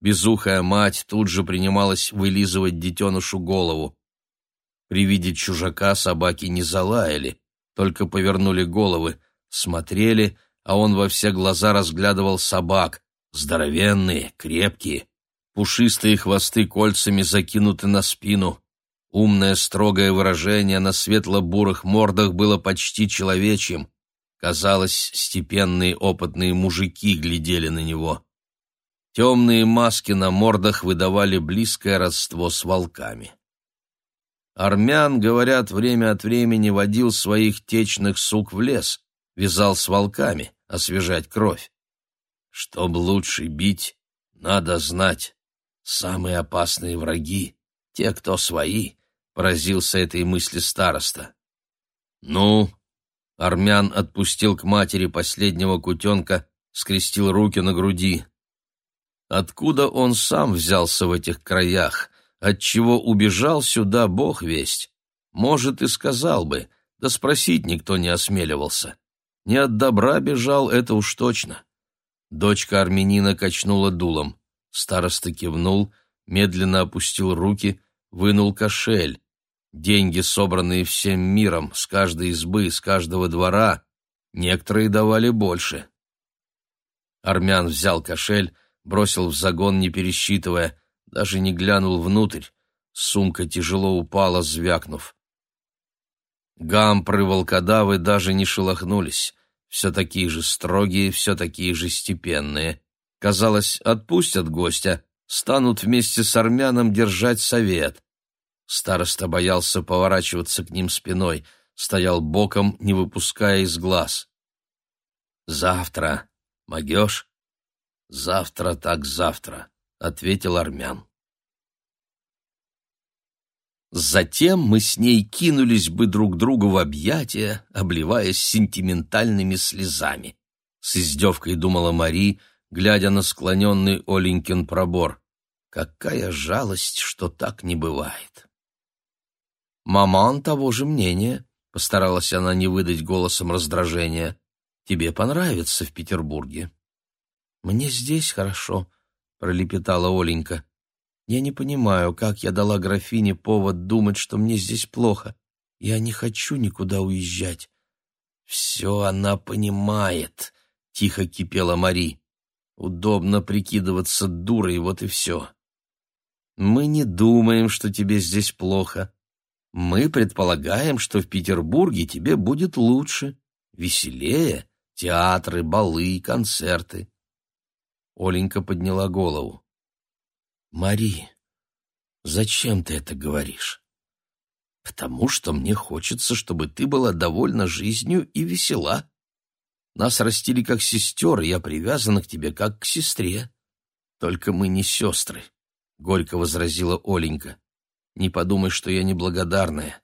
Безухая мать тут же принималась вылизывать детенышу голову. При виде чужака собаки не залаяли, только повернули головы, смотрели, а он во все глаза разглядывал собак, здоровенные, крепкие, пушистые хвосты кольцами закинуты на спину. Умное строгое выражение на светло-бурых мордах было почти человечьим. Казалось, степенные опытные мужики глядели на него. Темные маски на мордах выдавали близкое родство с волками. Армян, говорят, время от времени водил своих течных сук в лес, вязал с волками, освежать кровь. Чтоб лучше бить, надо знать. Самые опасные враги — те, кто свои, — поразился этой мысли староста. Ну, Армян отпустил к матери последнего кутенка, скрестил руки на груди. Откуда он сам взялся в этих краях? Отчего убежал сюда, бог весть. Может, и сказал бы, да спросить никто не осмеливался. Не от добра бежал, это уж точно. Дочка армянина качнула дулом. Староста кивнул, медленно опустил руки, вынул кошель. Деньги, собранные всем миром, с каждой избы, с каждого двора, некоторые давали больше. Армян взял кошель, бросил в загон, не пересчитывая, даже не глянул внутрь. Сумка тяжело упала, звякнув. Гампры волкодавы даже не шелохнулись. Все такие же строгие, все такие же степенные. Казалось, отпустят гостя, станут вместе с армяном держать совет. Староста боялся поворачиваться к ним спиной, стоял боком, не выпуская из глаз. «Завтра, могешь?» «Завтра так завтра», — ответил армян. Затем мы с ней кинулись бы друг другу в объятия, обливаясь сентиментальными слезами. С издевкой думала Мари, глядя на склоненный Оленькин пробор. Какая жалость, что так не бывает. «Маман того же мнения», — постаралась она не выдать голосом раздражения. «Тебе понравится в Петербурге». «Мне здесь хорошо», — пролепетала Оленька. «Я не понимаю, как я дала графине повод думать, что мне здесь плохо. Я не хочу никуда уезжать». «Все она понимает», — тихо кипела Мари. «Удобно прикидываться дурой, вот и все». «Мы не думаем, что тебе здесь плохо. Мы предполагаем, что в Петербурге тебе будет лучше, веселее, театры, балы, концерты. Оленька подняла голову. «Мари, зачем ты это говоришь?» «Потому что мне хочется, чтобы ты была довольна жизнью и весела. Нас растили как сестер, и я привязана к тебе как к сестре. Только мы не сестры», — горько возразила Оленька. «Не подумай, что я неблагодарная.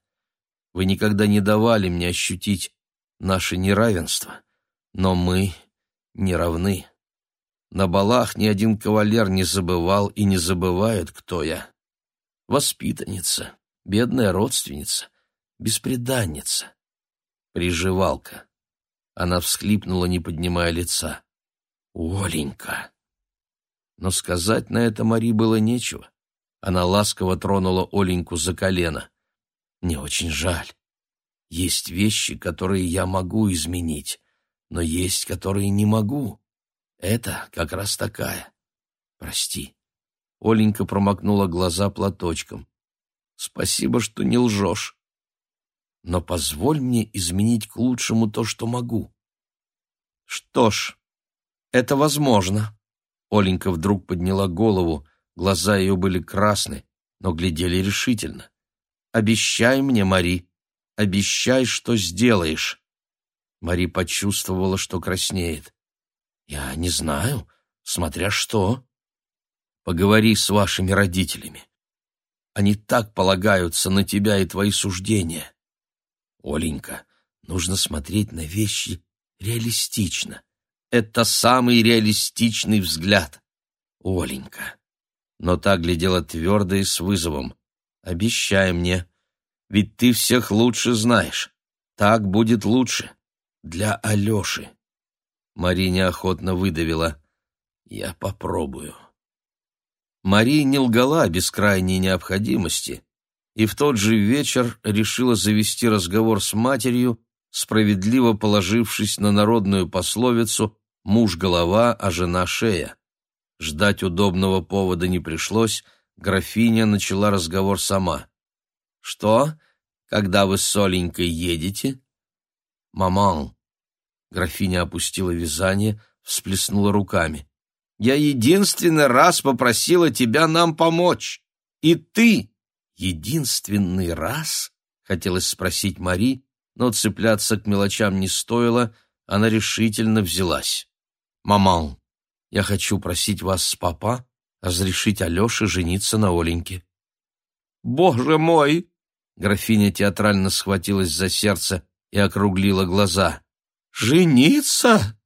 Вы никогда не давали мне ощутить наше неравенство, но мы не равны». На балах ни один кавалер не забывал и не забывает, кто я. Воспитанница, бедная родственница, беспреданница, приживалка. Она всхлипнула, не поднимая лица. «Оленька!» Но сказать на это Мари было нечего. Она ласково тронула Оленьку за колено. «Мне очень жаль. Есть вещи, которые я могу изменить, но есть, которые не могу. Это как раз такая. Прости. Оленька промокнула глаза платочком. Спасибо, что не лжешь. Но позволь мне изменить к лучшему то, что могу. Что ж, это возможно. Оленька вдруг подняла голову, глаза ее были красны, но глядели решительно. Обещай мне, Мари, обещай, что сделаешь. Мари почувствовала, что краснеет. Я не знаю, смотря что. Поговори с вашими родителями. Они так полагаются на тебя и твои суждения. Оленька, нужно смотреть на вещи реалистично. Это самый реалистичный взгляд. Оленька. Но та глядела твердо и с вызовом. Обещай мне, ведь ты всех лучше знаешь. Так будет лучше. Для Алеши. Мари неохотно выдавила. «Я попробую». Мари не лгала без крайней необходимости, и в тот же вечер решила завести разговор с матерью, справедливо положившись на народную пословицу «муж голова, а жена шея». Ждать удобного повода не пришлось, графиня начала разговор сама. «Что? Когда вы с Оленькой едете?» «Маман». Графиня опустила вязание, всплеснула руками. «Я единственный раз попросила тебя нам помочь. И ты...» «Единственный раз?» — хотелось спросить Мари, но цепляться к мелочам не стоило, она решительно взялась. «Маман, я хочу просить вас с папа разрешить Алёше жениться на Оленьке». «Боже мой!» Графиня театрально схватилась за сердце и округлила глаза. «Жениться?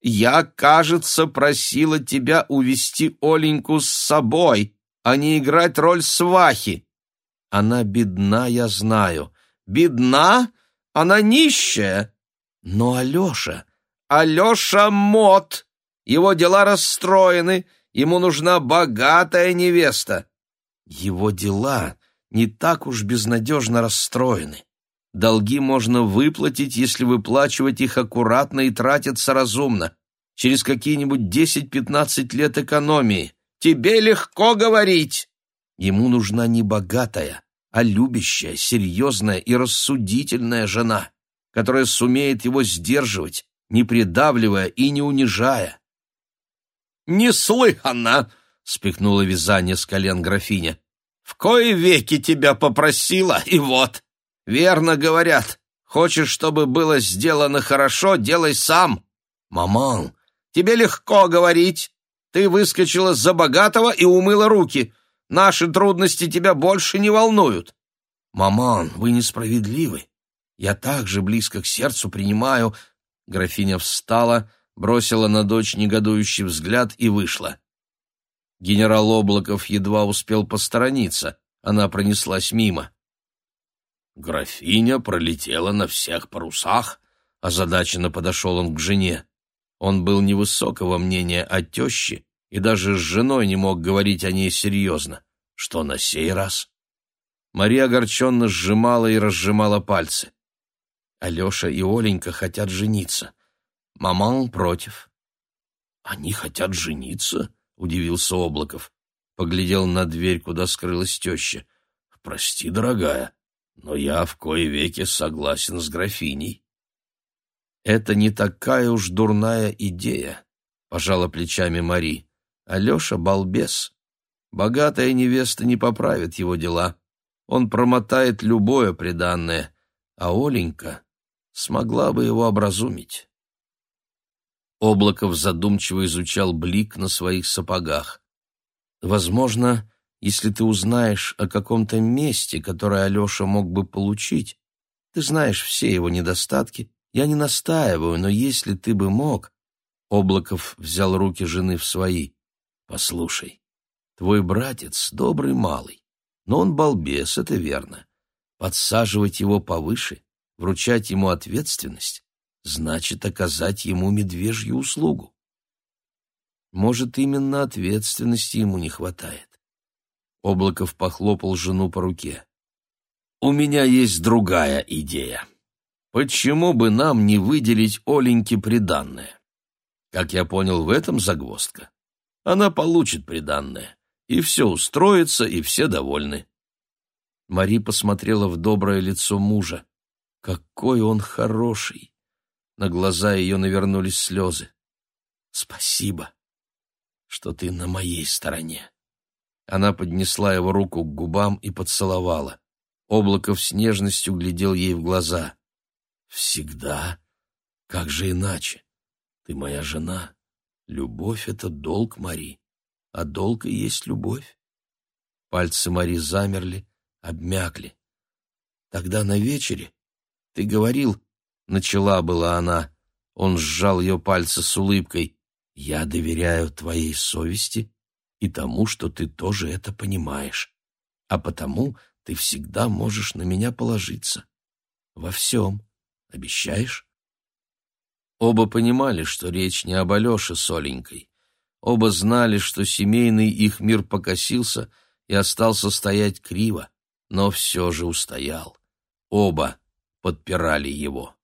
Я, кажется, просила тебя увести Оленьку с собой, а не играть роль свахи. Она бедна, я знаю. Бедна? Она нищая. Но Алеша... Алеша мод. Его дела расстроены. Ему нужна богатая невеста. Его дела не так уж безнадежно расстроены. Долги можно выплатить, если выплачивать их аккуратно и тратиться разумно. Через какие-нибудь десять-пятнадцать лет экономии. Тебе легко говорить. Ему нужна не богатая, а любящая, серьезная и рассудительная жена, которая сумеет его сдерживать, не придавливая и не унижая. «Неслыханно!» — спихнула вязание с колен графиня. «В кои веки тебя попросила, и вот. Верно говорят, хочешь, чтобы было сделано хорошо, делай сам. Маман, тебе легко говорить. Ты выскочила за богатого и умыла руки. Наши трудности тебя больше не волнуют. Маман, вы несправедливы. Я так же близко к сердцу принимаю... Графиня встала, бросила на дочь негодующий взгляд и вышла. Генерал Облаков едва успел посторониться, она пронеслась мимо. Графиня пролетела на всех парусах, озадаченно подошел он к жене. Он был невысокого мнения о теще и даже с женой не мог говорить о ней серьезно. Что на сей раз? Мария огорченно сжимала и разжимала пальцы. Алеша и Оленька хотят жениться. Маман против. «Они хотят жениться?» — удивился Облаков. Поглядел на дверь, куда скрылась теща. «Прости, дорогая, но я в кои веки согласен с графиней». «Это не такая уж дурная идея», — пожала плечами Мари. «Алеша — балбес. Богатая невеста не поправит его дела. Он промотает любое преданное, а Оленька смогла бы его образумить». Облаков задумчиво изучал блик на своих сапогах. «Возможно, если ты узнаешь о каком-то месте, которое Алеша мог бы получить, ты знаешь все его недостатки, я не настаиваю, но если ты бы мог...» Облаков взял руки жены в свои. «Послушай, твой братец добрый малый, но он балбес, это верно. Подсаживать его повыше, вручать ему ответственность, значит оказать ему медвежью услугу. Может, именно ответственности ему не хватает. Облаков похлопал жену по руке. «У меня есть другая идея. Почему бы нам не выделить Оленьке приданное? Как я понял, в этом загвоздка. Она получит приданное, и все устроится, и все довольны». Мари посмотрела в доброе лицо мужа. «Какой он хороший!» На глаза ее навернулись слезы. «Спасибо, что ты на моей стороне». Она поднесла его руку к губам и поцеловала. Облаков с нежностью глядел ей в глаза. «Всегда? Как же иначе? Ты моя жена. Любовь — это долг, Мари, а долг и есть любовь». Пальцы Мари замерли, обмякли. «Тогда на вечере ты говорил, Начала была она. Он сжал ее пальцы с улыбкой. «Я доверяю твоей совести и тому, что ты тоже это понимаешь. А потому ты всегда можешь на меня положиться. Во всем. Обещаешь?» Оба понимали, что речь не об Алёше с Оленькой. Оба знали, что семейный их мир покосился и остался стоять криво, но все же устоял. Оба подпирали его.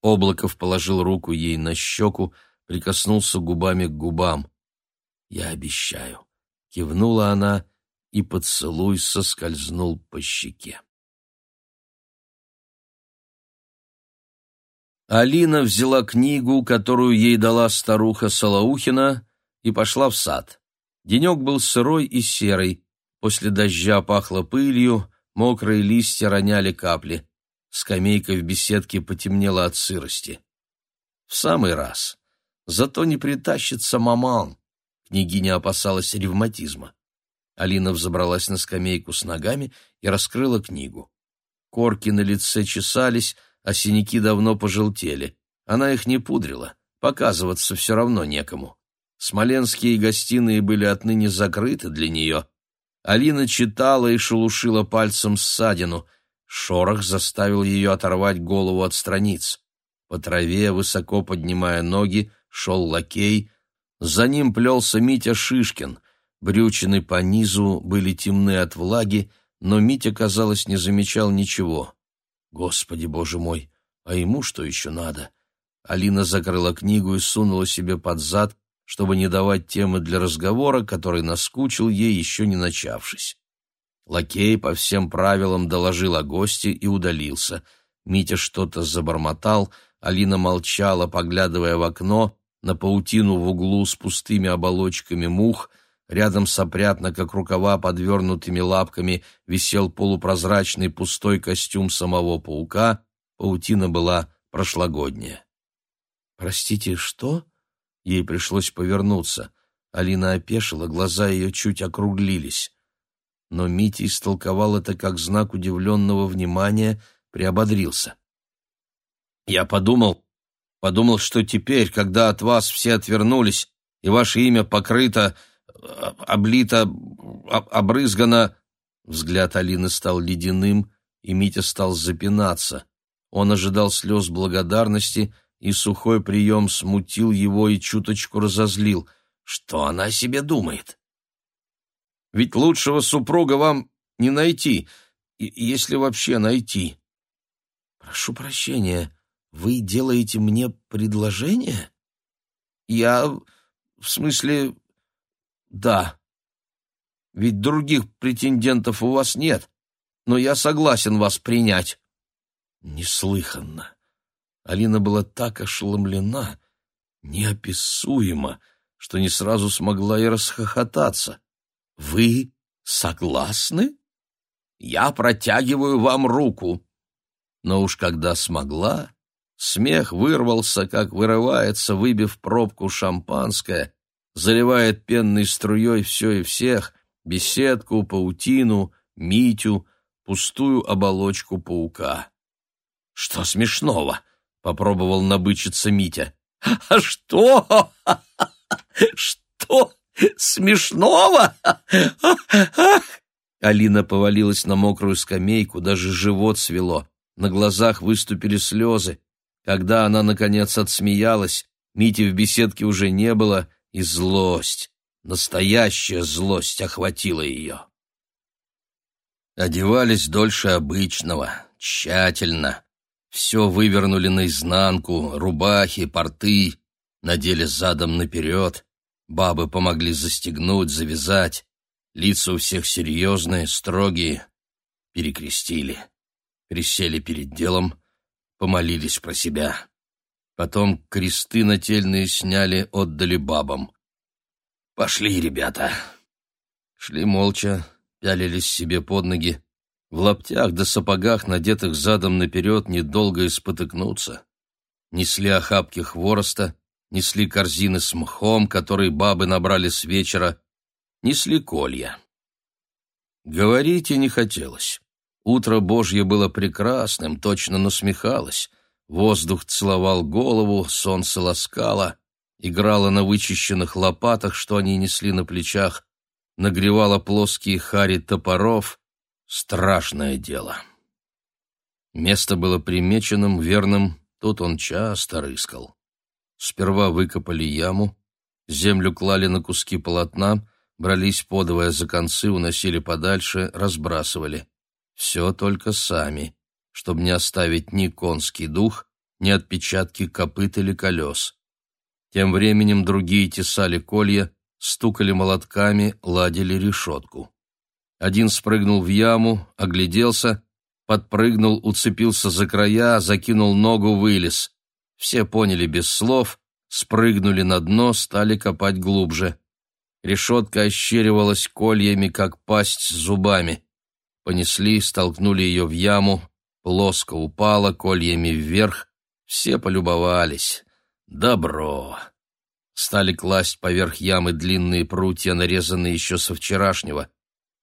Облаков положил руку ей на щеку, прикоснулся губами к губам. «Я обещаю», — кивнула она, и поцелуй соскользнул по щеке. Алина взяла книгу, которую ей дала старуха Солоухина, и пошла в сад. Денек был сырой и серый, после дождя пахло пылью, мокрые листья роняли капли. Скамейка в беседке потемнела от сырости. В самый раз. Зато не притащится маман. Княгиня опасалась ревматизма. Алина взобралась на скамейку с ногами и раскрыла книгу. Корки на лице чесались, а синяки давно пожелтели. Она их не пудрила, показываться все равно некому. Смоленские гостиные были отныне закрыты для нее. Алина читала и шелушила пальцем ссадину. Шорох заставил ее оторвать голову от страниц. По траве, высоко поднимая ноги, шел лакей. За ним плелся Митя Шишкин. Брючины по низу были темны от влаги, но Митя, казалось, не замечал ничего. Господи, боже мой, а ему что еще надо? Алина закрыла книгу и сунула себе под зад, чтобы не давать темы для разговора, который наскучил ей, еще не начавшись. Лакей по всем правилам доложил о госте и удалился. Митя что-то забормотал, Алина молчала, поглядывая в окно, на паутину в углу с пустыми оболочками мух, рядом с опрятно, как рукава, подвернутыми лапками висел полупрозрачный пустой костюм самого паука, паутина была прошлогодняя. «Простите, что?» Ей пришлось повернуться. Алина опешила, глаза ее чуть округлились. Но Митя истолковал это как знак удивленного внимания, приободрился. «Я подумал, подумал, что теперь, когда от вас все отвернулись, и ваше имя покрыто, облито, обрызгано...» Взгляд Алины стал ледяным, и Митя стал запинаться. Он ожидал слез благодарности, и сухой прием смутил его и чуточку разозлил. Что она себе думает? Ведь лучшего супруга вам не найти, если вообще найти. Прошу прощения, вы делаете мне предложение? Я, в смысле, да. Ведь других претендентов у вас нет, но я согласен вас принять. Неслыханно. Алина была так ошеломлена, неописуемо, что не сразу смогла и расхохотаться. «Вы согласны? Я протягиваю вам руку». Но уж когда смогла, смех вырвался, как вырывается, выбив пробку шампанское, заливает пенной струей все и всех, беседку, паутину, Митю, пустую оболочку паука. «Что смешного?» Попробовал набычиться Митя. «А что? Что? Смешного?» Алина повалилась на мокрую скамейку, даже живот свело. На глазах выступили слезы. Когда она, наконец, отсмеялась, Мити в беседке уже не было, и злость, настоящая злость охватила ее. Одевались дольше обычного, тщательно, все вывернули наизнанку, рубахи, порты, надели задом наперед. Бабы помогли застегнуть, завязать. Лица у всех серьезные, строгие. Перекрестили. Присели перед делом, помолились про себя. Потом кресты нательные сняли, отдали бабам. «Пошли, ребята!» Шли молча, пялились себе под ноги, в лаптях да сапогах, надетых задом наперед, недолго и спотыкнуться. Несли охапки хвороста, несли корзины с мхом, которые бабы набрали с вечера, несли колья. Говорить и не хотелось. Утро Божье было прекрасным, точно насмехалось. Воздух целовал голову, солнце ласкало, играло на вычищенных лопатах, что они несли на плечах, нагревало плоские хари топоров — Страшное дело. Место было примеченным, верным, тут он часто рыскал. Сперва выкопали яму, землю клали на куски полотна, брались подвое за концы, уносили подальше, разбрасывали. Все только сами, чтобы не оставить ни конский дух, ни отпечатки копыт или колес. Тем временем другие тесали колья, стукали молотками, ладили решетку. Один спрыгнул в яму, огляделся, подпрыгнул, уцепился за края, закинул ногу, вылез. Все поняли без слов, спрыгнули на дно, стали копать глубже. Решетка ощеривалась кольями, как пасть с зубами. Понесли, столкнули ее в яму, плоско упала кольями вверх, все полюбовались. Добро. Стали класть поверх ямы длинные прутья, нарезанные еще со вчерашнего.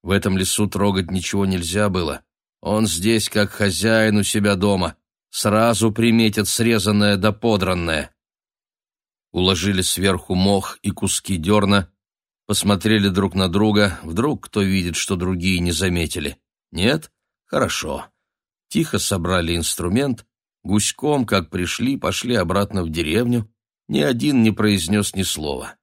В этом лесу трогать ничего нельзя было. Он здесь как хозяин у себя дома. Сразу приметит срезанное да подранное. Уложили сверху мох и куски дерна, посмотрели друг на друга, вдруг кто видит, что другие не заметили. Нет? Хорошо. Тихо собрали инструмент, гуськом, как пришли, пошли обратно в деревню, ни один не произнес ни слова.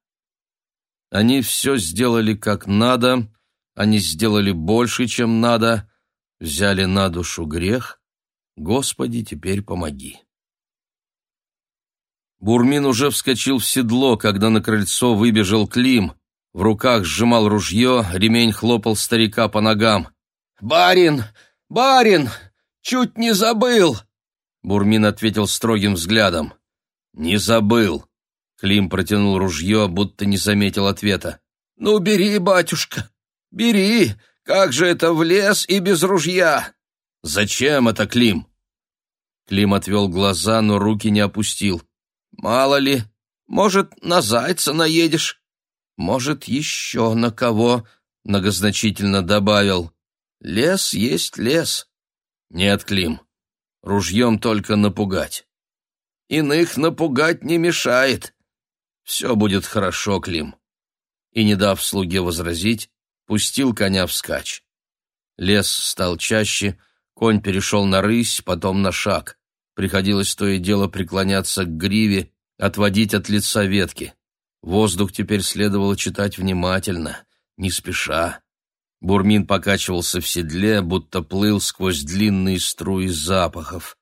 Они все сделали как надо, они сделали больше, чем надо, взяли на душу грех. Господи, теперь помоги. Бурмин уже вскочил в седло, когда на крыльцо выбежал Клим — в руках сжимал ружье, ремень хлопал старика по ногам. «Барин! Барин! Чуть не забыл!» Бурмин ответил строгим взглядом. «Не забыл!» Клим протянул ружье, будто не заметил ответа. «Ну, бери, батюшка, бери! Как же это в лес и без ружья?» «Зачем это, Клим?» Клим отвел глаза, но руки не опустил. «Мало ли, может, на зайца наедешь. Может, еще на кого?» — многозначительно добавил. «Лес есть лес». «Нет, Клим, ружьем только напугать». «Иных напугать не мешает». «Все будет хорошо, Клим». И, не дав слуге возразить, пустил коня вскачь. Лес стал чаще, конь перешел на рысь, потом на шаг. Приходилось то и дело преклоняться к гриве, отводить от лица ветки. Воздух теперь следовало читать внимательно, не спеша. Бурмин покачивался в седле, будто плыл сквозь длинные струи запахов.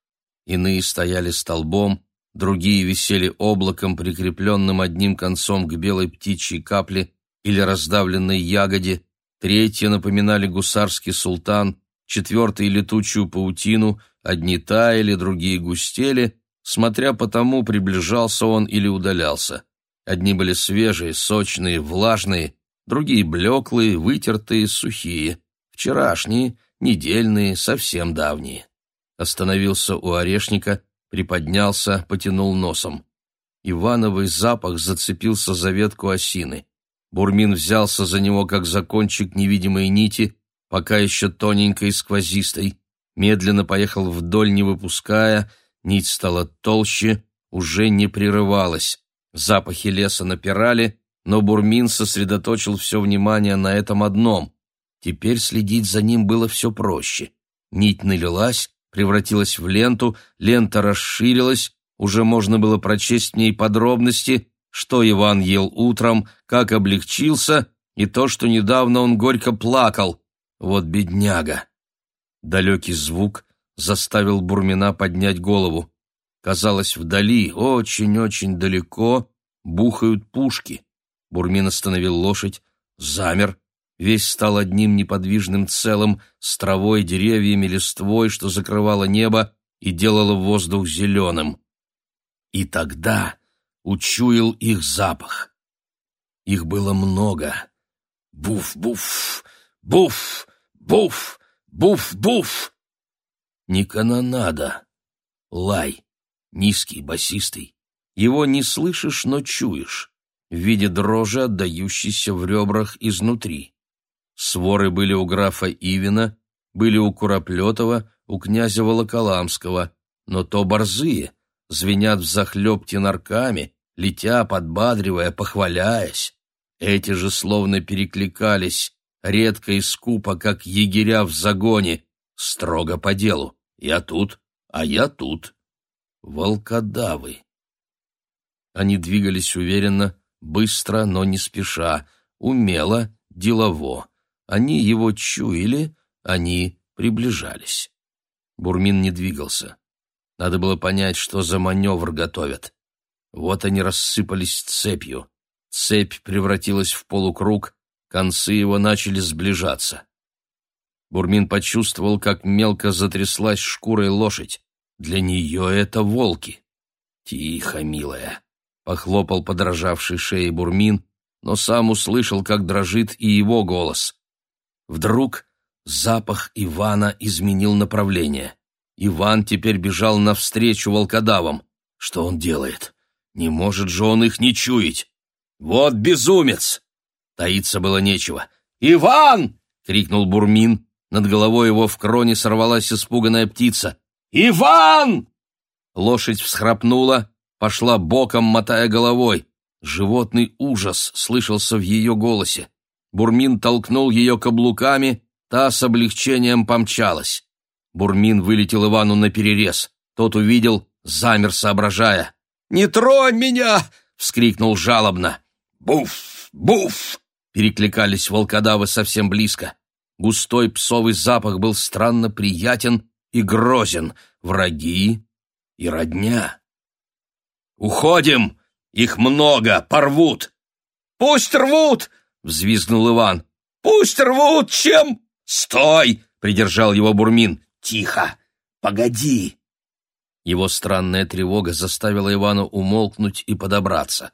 Иные стояли столбом, другие висели облаком, прикрепленным одним концом к белой птичьей капле или раздавленной ягоде, третьи напоминали гусарский султан, четвертый — летучую паутину, одни таяли, другие густели, смотря по тому, приближался он или удалялся. Одни были свежие, сочные, влажные, другие блеклые, вытертые, сухие. Вчерашние, недельные, совсем давние. Остановился у орешника, приподнялся, потянул носом. Ивановый запах зацепился за ветку осины. Бурмин взялся за него, как за кончик невидимой нити, пока еще тоненькой и сквозистой. Медленно поехал вдоль, не выпуская, нить стала толще, уже не прерывалась. Запахи леса напирали, но Бурмин сосредоточил все внимание на этом одном. Теперь следить за ним было все проще. Нить налилась, превратилась в ленту, лента расширилась, уже можно было прочесть в ней подробности, что Иван ел утром, как облегчился, и то, что недавно он горько плакал. Вот бедняга! Далекий звук заставил Бурмина поднять голову. Казалось, вдали, очень-очень далеко, бухают пушки. Бурмин остановил лошадь, замер, весь стал одним неподвижным целым, с травой, деревьями, листвой, что закрывало небо и делало воздух зеленым. И тогда учуял их запах. Их было много. Буф-буф, буф, буф, буф-буф. Не канонада, лай низкий, басистый. Его не слышишь, но чуешь, в виде дрожи, отдающейся в ребрах изнутри. Своры были у графа Ивина, были у Куроплетова, у князя Волоколамского, но то борзые, звенят взахлеб тенарками, летя, подбадривая, похваляясь. Эти же словно перекликались, редко и скупо, как егеря в загоне, строго по делу. Я тут, а я тут. Волкодавы. Они двигались уверенно, быстро, но не спеша, умело, делово. Они его чуяли, они приближались. Бурмин не двигался. Надо было понять, что за маневр готовят. Вот они рассыпались цепью. Цепь превратилась в полукруг, концы его начали сближаться. Бурмин почувствовал, как мелко затряслась шкурой лошадь. Для нее это волки. «Тихо, милая», — похлопал подражавший шеей Бурмин, но сам услышал, как дрожит и его голос. Вдруг запах Ивана изменил направление. Иван теперь бежал навстречу волкодавам. Что он делает? Не может же он их не чуять. Вот безумец! Таиться было нечего. «Иван!» — крикнул Бурмин. Над головой его в кроне сорвалась испуганная птица. «Иван!» Лошадь всхрапнула, пошла боком, мотая головой. Животный ужас слышался в ее голосе. Бурмин толкнул ее каблуками, та с облегчением помчалась. Бурмин вылетел Ивану на перерез. Тот увидел, замер, соображая. «Не тронь меня!» — вскрикнул жалобно. «Буф! Буф!» — перекликались волкодавы совсем близко. Густой псовый запах был странно приятен и грозен. Враги и родня. «Уходим! Их много! Порвут!» «Пусть рвут!» — взвизгнул Иван. «Пусть рвут! Чем?» «Стой!» — придержал его Бурмин. «Тихо! Погоди!» Его странная тревога заставила Ивана умолкнуть и подобраться.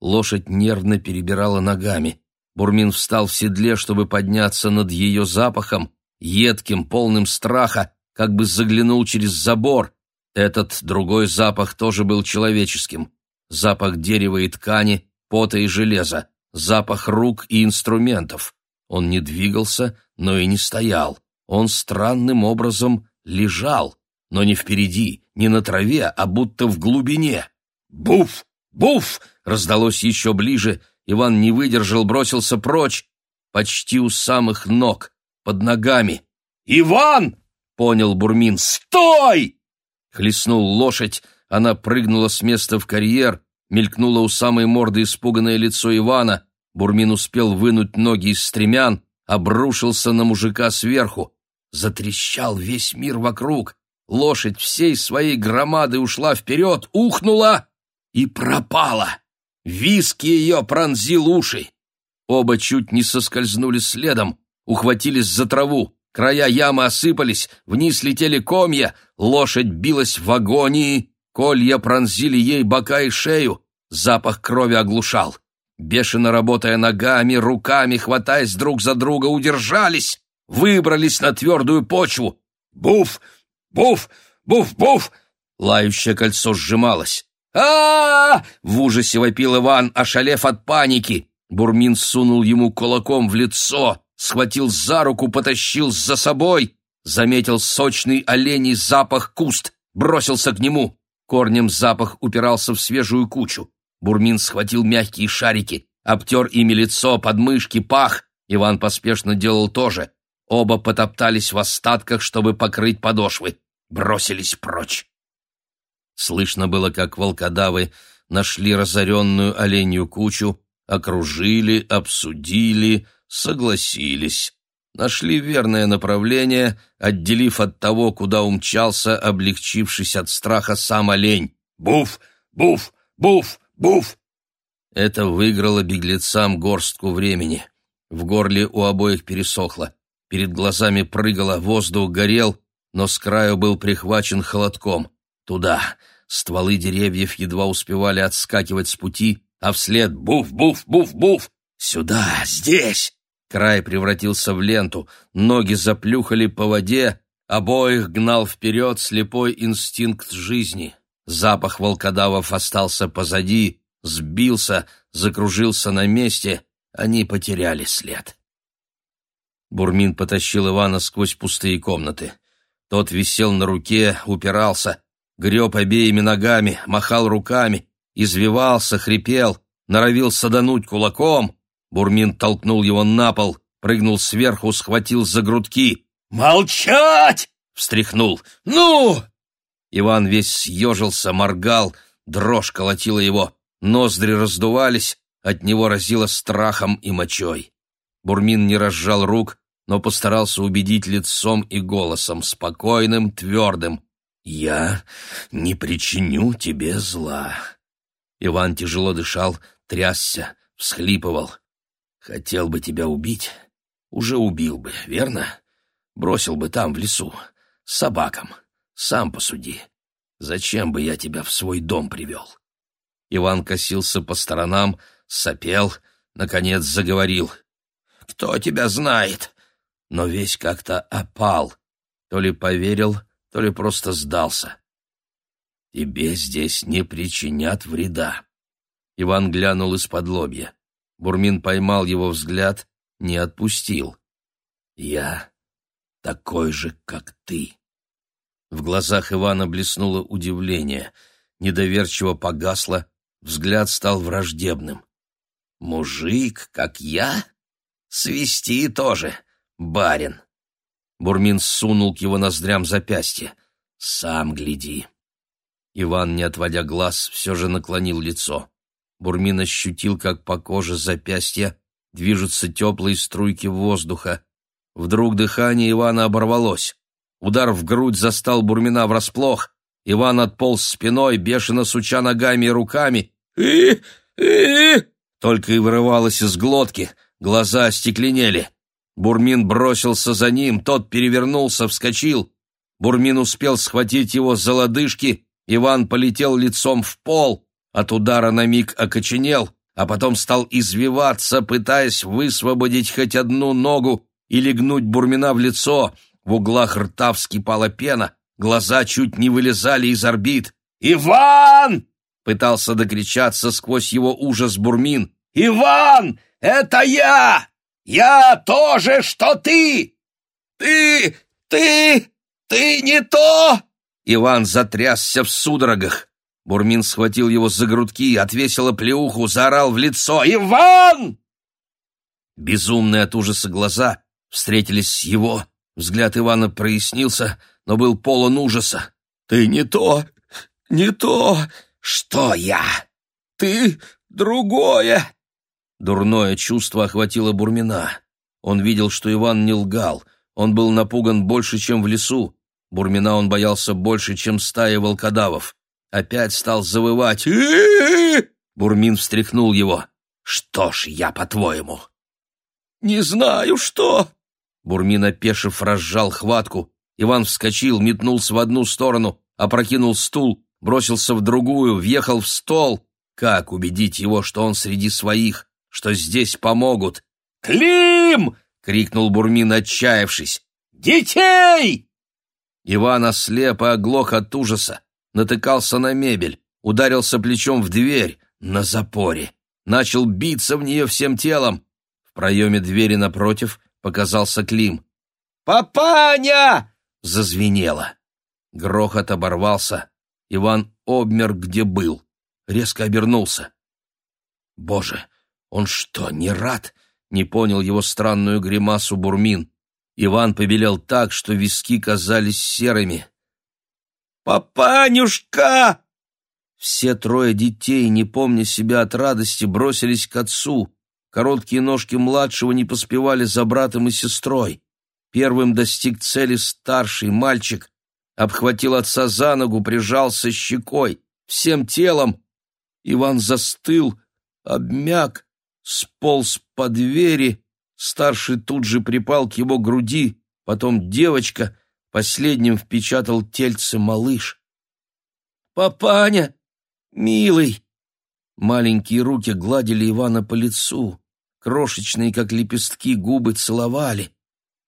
Лошадь нервно перебирала ногами. Бурмин встал в седле, чтобы подняться над ее запахом, едким, полным страха, как бы заглянул через забор. Этот другой запах тоже был человеческим. Запах дерева и ткани, пота и железа, запах рук и инструментов. Он не двигался, но и не стоял. Он странным образом лежал, но не впереди, не на траве, а будто в глубине. «Буф! Буф!» раздалось еще ближе. Иван не выдержал, бросился прочь, почти у самых ног, под ногами. «Иван!» — понял Бурмин. «Стой!» Хлестнул лошадь, она прыгнула с места в карьер, мелькнуло у самой морды испуганное лицо Ивана. Бурмин успел вынуть ноги из стремян, обрушился на мужика сверху. Затрещал весь мир вокруг. Лошадь всей своей громады ушла вперед, ухнула и пропала. Виск ее пронзил уши. Оба чуть не соскользнули следом, ухватились за траву. Края ямы осыпались, вниз летели комья, лошадь билась в агонии, колья пронзили ей бока и шею, запах крови оглушал. Бешено работая ногами, руками, хватаясь друг за друга, удержались, выбрались на твердую почву. Буф! Буф! Буф-буф! Лающее кольцо сжималось а, В ужасе вопил Иван, ошалев от паники. Бурмин сунул ему кулаком в лицо, схватил за руку, потащил за собой. Заметил сочный оленей запах куст, бросился к нему. Корнем запах упирался в свежую кучу. Бурмин схватил мягкие шарики, обтер ими лицо, подмышки, пах. Иван поспешно делал то же. Оба потоптались в остатках, чтобы покрыть подошвы. Бросились прочь. Слышно было, как волкодавы нашли разоренную оленью кучу, окружили, обсудили, согласились. Нашли верное направление, отделив от того, куда умчался, облегчившись от страха сам олень. «Буф! Буф! Буф! Буф!» Это выиграло беглецам горстку времени. В горле у обоих пересохло. Перед глазами прыгало, воздух горел, но с краю был прихвачен холодком. Туда. Стволы деревьев едва успевали отскакивать с пути, а вслед буф-буф-буф-буф. Сюда, здесь! Край превратился в ленту, ноги заплюхали по воде, обоих гнал вперед слепой инстинкт жизни. Запах волкодавов остался позади, сбился, закружился на месте, они потеряли след. Бурмин потащил Ивана сквозь пустые комнаты. Тот висел на руке, упирался, греб обеими ногами, махал руками, извивался, хрипел, норовил садануть кулаком. Бурмин толкнул его на пол, прыгнул сверху, схватил за грудки. «Молчать!» — встряхнул. «Ну!» Иван весь съежился, моргал, дрожь колотила его, ноздри раздувались, от него разило страхом и мочой. Бурмин не разжал рук, но постарался убедить лицом и голосом, спокойным, твердым. «Я не причиню тебе зла». Иван тяжело дышал, трясся, всхлипывал. «Хотел бы тебя убить, уже убил бы, верно? Бросил бы там, в лесу, с собакам. Сам посуди. Зачем бы я тебя в свой дом привел?» Иван косился по сторонам, сопел, наконец заговорил. «Кто тебя знает?» Но весь как-то опал. То ли поверил, то ли просто сдался. «Тебе здесь не причинят вреда». Иван глянул из-под лобья. Бурмин поймал его взгляд, не отпустил. «Я такой же, как ты». В глазах Ивана блеснуло удивление, недоверчиво погасло, взгляд стал враждебным. «Мужик, как я? Свести тоже, барин!» Бурмин сунул к его ноздрям запястье. «Сам гляди!» Иван, не отводя глаз, все же наклонил лицо. Бурмин ощутил, как по коже запястья движутся теплые струйки воздуха. Вдруг дыхание Ивана оборвалось. Удар в грудь застал Бурмина врасплох. Иван отполз спиной, бешено суча ногами и руками. и и Только и вырывалось из глотки, глаза остекленели. Бурмин бросился за ним, тот перевернулся, вскочил. Бурмин успел схватить его за лодыжки, Иван полетел лицом в пол, от удара на миг окоченел, а потом стал извиваться, пытаясь высвободить хоть одну ногу и легнуть Бурмина в лицо. В углах рта вскипала пена, глаза чуть не вылезали из орбит. «Иван!» — пытался докричаться сквозь его ужас Бурмин. «Иван! Это я! Я тоже, что ты! Ты, ты, ты не то!» Иван затрясся в судорогах. Бурмин схватил его за грудки, отвесил оплеуху, заорал в лицо «Иван!» Безумные от ужаса глаза встретились с его. Взгляд Ивана прояснился, но был полон ужаса. «Ты не то, не то! Что я? Ты другое!» Дурное чувство охватило Бурмина. Он видел, что Иван не лгал. Он был напуган больше, чем в лесу. Бурмина он боялся больше, чем стаи волкодавов. Опять стал завывать. Бурмин встряхнул его. «Что ж я, по-твоему?» «Не знаю, что...» Бурмин, опешив, разжал хватку. Иван вскочил, метнулся в одну сторону, опрокинул стул, бросился в другую, въехал в стол. Как убедить его, что он среди своих? что здесь помогут. «Клим!» — крикнул Бурмин, отчаявшись. «Детей!» Иван ослеп и оглох от ужаса, натыкался на мебель, ударился плечом в дверь на запоре, начал биться в нее всем телом. В проеме двери напротив показался Клим. «Папаня!» — зазвенело. Грохот оборвался. Иван обмер, где был. Резко обернулся. «Боже!» Он что, не рад? Не понял его странную гримасу Бурмин. Иван побелел так, что виски казались серыми. «Папанюшка!» Все трое детей, не помня себя от радости, бросились к отцу. Короткие ножки младшего не поспевали за братом и сестрой. Первым достиг цели старший мальчик, обхватил отца за ногу, прижался щекой, всем телом. Иван застыл, обмяк, сполз по двери, старший тут же припал к его груди, потом девочка, последним впечатал тельце малыш. «Папаня! Милый!» Маленькие руки гладили Ивана по лицу, крошечные, как лепестки, губы целовали.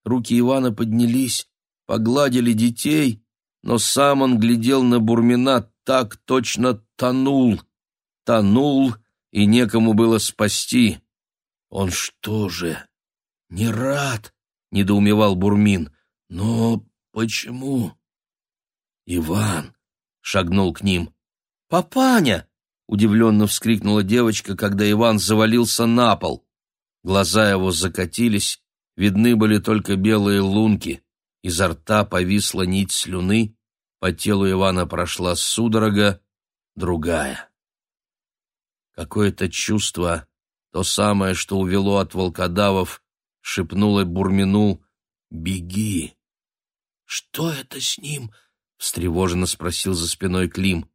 Руки Ивана поднялись, погладили детей, но сам он глядел на Бурмина так точно тонул. Тонул и некому было спасти. Он что же, не рад? недоумевал Бурмин. Но почему? Иван шагнул к ним. Папаня! удивленно вскрикнула девочка, когда Иван завалился на пол. Глаза его закатились, видны были только белые лунки. Изо рта повисла нить слюны, по телу Ивана прошла судорога, другая. Какое-то чувство, то самое, что увело от волкодавов, шепнуло Бурмину «Беги!» «Что это с ним?» — встревоженно спросил за спиной Клим.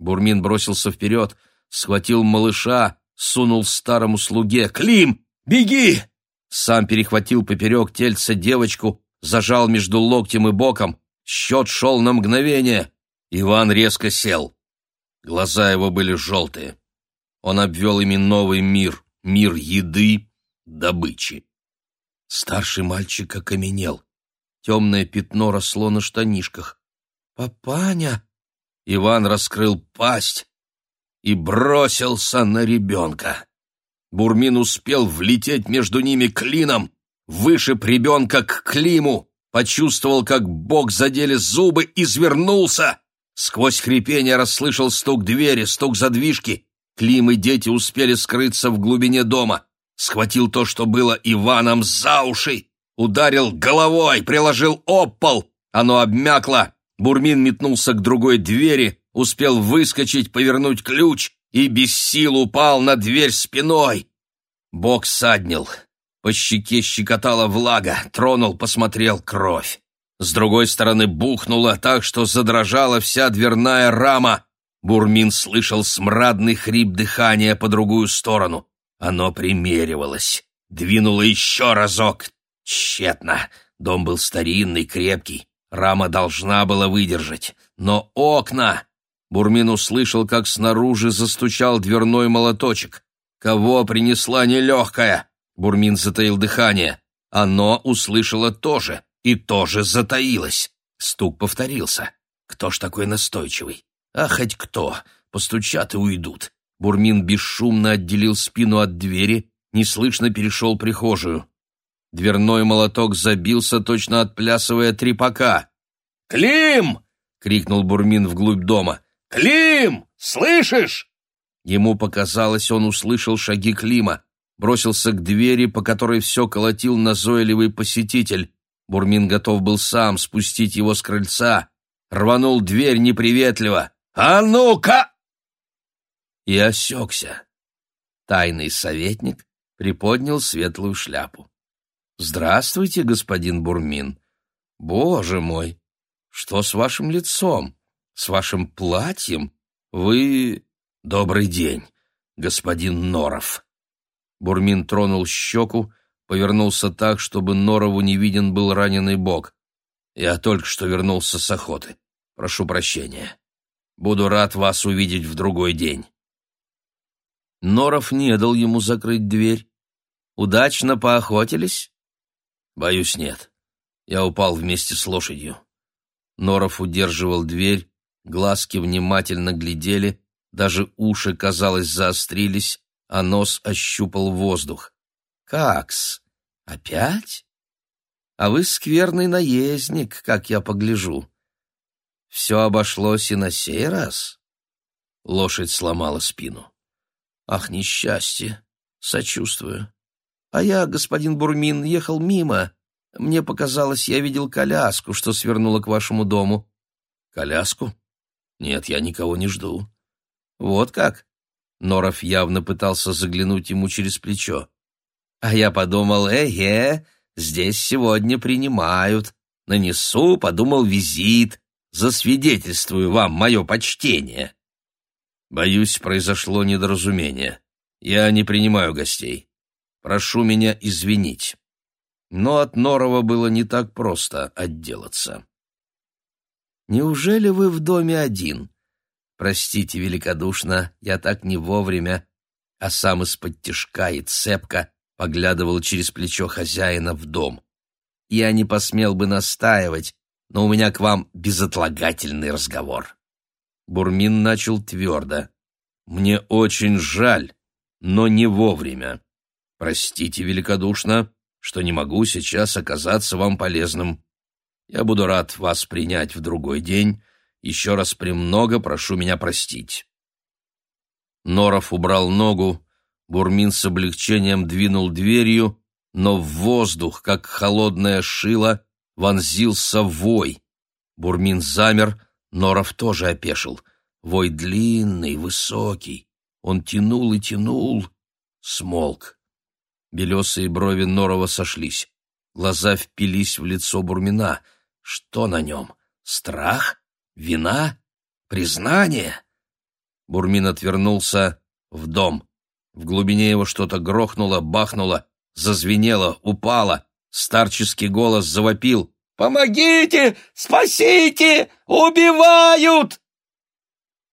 Бурмин бросился вперед, схватил малыша, сунул старому слуге. «Клим, беги!» Сам перехватил поперек тельца девочку, зажал между локтем и боком. Счет шел на мгновение. Иван резко сел. Глаза его были желтые. Он обвел ими новый мир, мир еды, добычи. Старший мальчик окаменел. Темное пятно росло на штанишках. «Папаня!» Иван раскрыл пасть и бросился на ребенка. Бурмин успел влететь между ними клином, вышиб ребенка к Климу, почувствовал, как бок задели зубы, извернулся. Сквозь хрипение расслышал стук двери, стук задвижки. Клим и дети успели скрыться в глубине дома. Схватил то, что было Иваном за уши, ударил головой, приложил об пол. Оно обмякло. Бурмин метнулся к другой двери, успел выскочить, повернуть ключ и без сил упал на дверь спиной. Бог саднил. По щеке щекотала влага, тронул, посмотрел кровь. С другой стороны бухнуло так, что задрожала вся дверная рама. Бурмин слышал смрадный хрип дыхания по другую сторону. Оно примеривалось. Двинуло еще разок. Тщетно. Дом был старинный, крепкий. Рама должна была выдержать. Но окна... Бурмин услышал, как снаружи застучал дверной молоточек. Кого принесла нелегкая? Бурмин затаил дыхание. Оно услышало тоже и тоже затаилось. Стук повторился. Кто ж такой настойчивый? А хоть кто. Постучат и уйдут. Бурмин бесшумно отделил спину от двери, неслышно перешел прихожую. Дверной молоток забился, точно отплясывая трепака. «Клим!» — крикнул Бурмин вглубь дома. «Клим! Слышишь?» Ему показалось, он услышал шаги Клима. Бросился к двери, по которой все колотил назойливый посетитель. Бурмин готов был сам спустить его с крыльца. Рванул дверь неприветливо. «А ну-ка!» и осекся. Тайный советник приподнял светлую шляпу. «Здравствуйте, господин Бурмин! Боже мой! Что с вашим лицом? С вашим платьем? Вы... Добрый день, господин Норов!» Бурмин тронул щеку, повернулся так, чтобы Норову не виден был раненый бок. «Я только что вернулся с охоты. Прошу прощения. Буду рад вас увидеть в другой день». Норов не дал ему закрыть дверь. «Удачно поохотились?» «Боюсь, нет. Я упал вместе с лошадью». Норов удерживал дверь, глазки внимательно глядели, даже уши, казалось, заострились, а нос ощупал воздух. «Какс? Опять? А вы скверный наездник, как я погляжу. Все обошлось и на сей раз?» Лошадь сломала спину. Ах, несчастье! Сочувствую. А я, господин Бурмин, ехал мимо. Мне показалось, я видел коляску, что свернула к вашему дому. Коляску? Нет, я никого не жду. Вот как? Норов явно пытался заглянуть ему через плечо. А я подумал, э-э, здесь сегодня принимают. Нанесу, подумал, визит. Засвидетельствую вам мое почтение. Боюсь, произошло недоразумение. Я не принимаю гостей. Прошу меня извинить. Но от Норова было не так просто отделаться. Неужели вы в доме один? Простите великодушно, я так не вовремя, а сам из-под тишка и цепка поглядывал через плечо хозяина в дом. Я не посмел бы настаивать, но у меня к вам безотлагательный разговор. Бурмин начал твердо. «Мне очень жаль, но не вовремя. Простите великодушно, что не могу сейчас оказаться вам полезным. Я буду рад вас принять в другой день. Еще раз премного прошу меня простить». Норов убрал ногу, Бурмин с облегчением двинул дверью, но в воздух, как холодное шило, вонзился вой. Бурмин замер, Норов тоже опешил. Вой длинный, высокий. Он тянул и тянул, смолк. Белесые брови Норова сошлись. Глаза впились в лицо Бурмина. Что на нем? Страх? Вина? Признание? Бурмин отвернулся в дом. В глубине его что-то грохнуло, бахнуло, зазвенело, упало. Старческий голос завопил. «Помогите! Спасите! Убивают!»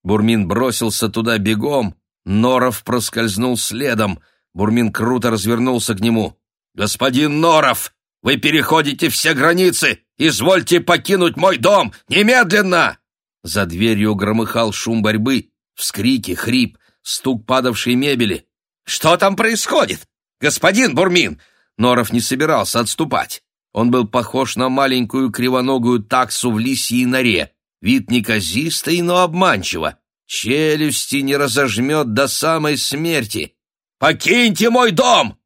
Бурмин бросился туда бегом. Норов проскользнул следом. Бурмин круто развернулся к нему. «Господин Норов, вы переходите все границы! Извольте покинуть мой дом! Немедленно!» За дверью громыхал шум борьбы, вскрики, хрип, стук падавшей мебели. «Что там происходит? Господин Бурмин!» Норов не собирался отступать. Он был похож на маленькую кривоногую таксу в лисьей норе. Вид неказистый, но обманчиво. Челюсти не разожмет до самой смерти. «Покиньте мой дом!»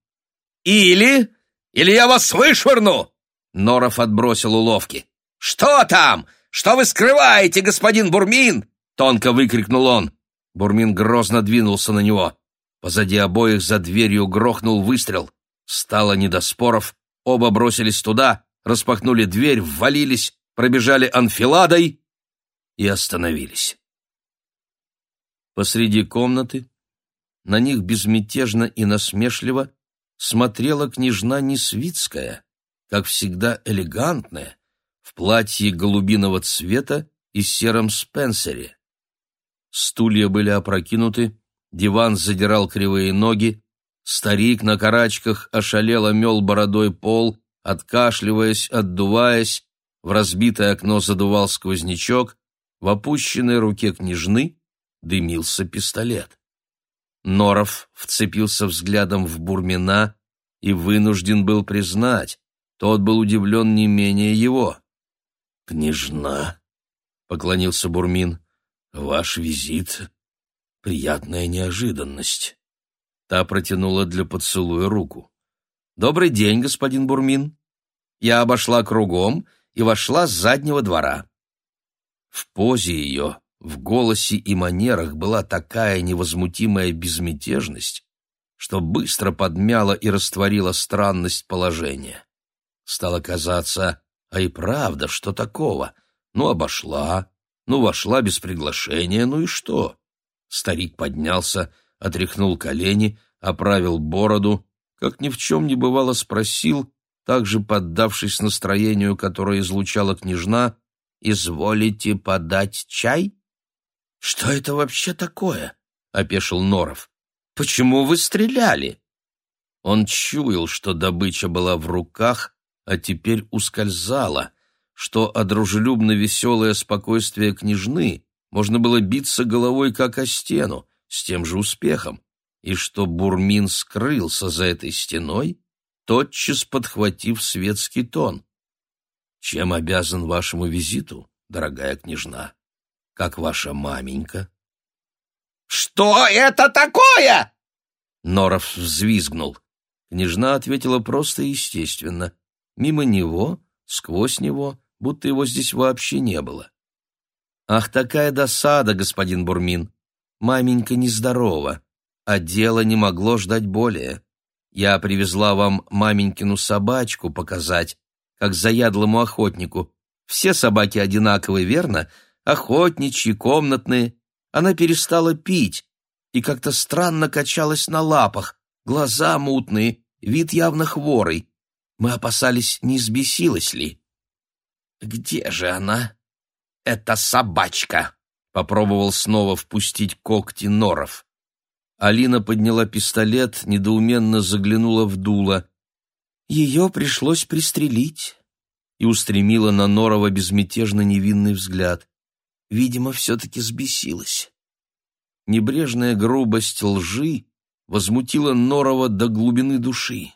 «Или... или я вас вышвырну!» Норов отбросил уловки. «Что там? Что вы скрываете, господин Бурмин?» Тонко выкрикнул он. Бурмин грозно двинулся на него. Позади обоих за дверью грохнул выстрел. Стало не до споров. Оба бросились туда, распахнули дверь, ввалились, пробежали анфиладой и остановились. Посреди комнаты на них безмятежно и насмешливо смотрела княжна Несвицкая, как всегда элегантная, в платье голубиного цвета и сером спенсере. Стулья были опрокинуты, диван задирал кривые ноги, старик на карачках ошалело мел бородой пол, откашливаясь, отдуваясь, в разбитое окно задувал сквознячок, в опущенной руке княжны дымился пистолет. Норов вцепился взглядом в Бурмина и вынужден был признать, тот был удивлен не менее его. «Княжна», — поклонился Бурмин, — «ваш визит — приятная неожиданность». Та протянула для поцелуя руку. «Добрый день, господин Бурмин. Я обошла кругом и вошла с заднего двора». В позе ее в голосе и манерах была такая невозмутимая безмятежность, что быстро подмяла и растворила странность положения. Стало казаться, а и правда, что такого? Ну, обошла, ну, вошла без приглашения, ну и что? Старик поднялся, отряхнул колени, оправил бороду, как ни в чем не бывало спросил, также поддавшись настроению, которое излучала княжна, «Изволите подать чай?» «Что это вообще такое?» — опешил Норов. «Почему вы стреляли?» Он чуял, что добыча была в руках, а теперь ускользала, что о дружелюбно-веселое спокойствие княжны можно было биться головой как о стену, с тем же успехом, и что Бурмин скрылся за этой стеной, тотчас подхватив светский тон. «Чем обязан вашему визиту, дорогая княжна?» Как ваша маменька». «Что это такое?» Норов взвизгнул. Княжна ответила просто и естественно. Мимо него, сквозь него, будто его здесь вообще не было. «Ах, такая досада, господин Бурмин! Маменька нездорова, а дело не могло ждать более. Я привезла вам маменькину собачку показать, как заядлому охотнику. Все собаки одинаковые, верно? Охотничьи, комнатные. Она перестала пить и как-то странно качалась на лапах, глаза мутные, вид явно хворый. Мы опасались, не сбесилась ли. «Где же она?» «Это собачка!» — попробовал снова впустить когти норов. Алина подняла пистолет, недоуменно заглянула в дуло. Ее пришлось пристрелить и устремила на Норова безмятежно невинный взгляд видимо, все-таки сбесилась. Небрежная грубость лжи возмутила Норова до глубины души.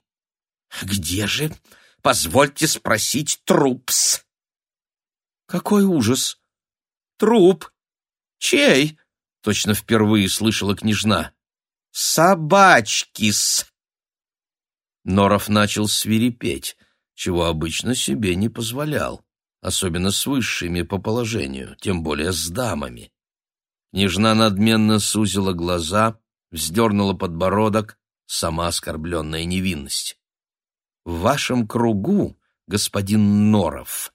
«Где же, позвольте спросить, трупс?» «Какой ужас! Труп! Чей?» — точно впервые слышала княжна. «Собачки-с!» Норов начал свирепеть, чего обычно себе не позволял особенно с высшими по положению, тем более с дамами. Княжна надменно сузила глаза, вздернула подбородок, сама оскорбленная невинность. «В вашем кругу, господин Норов,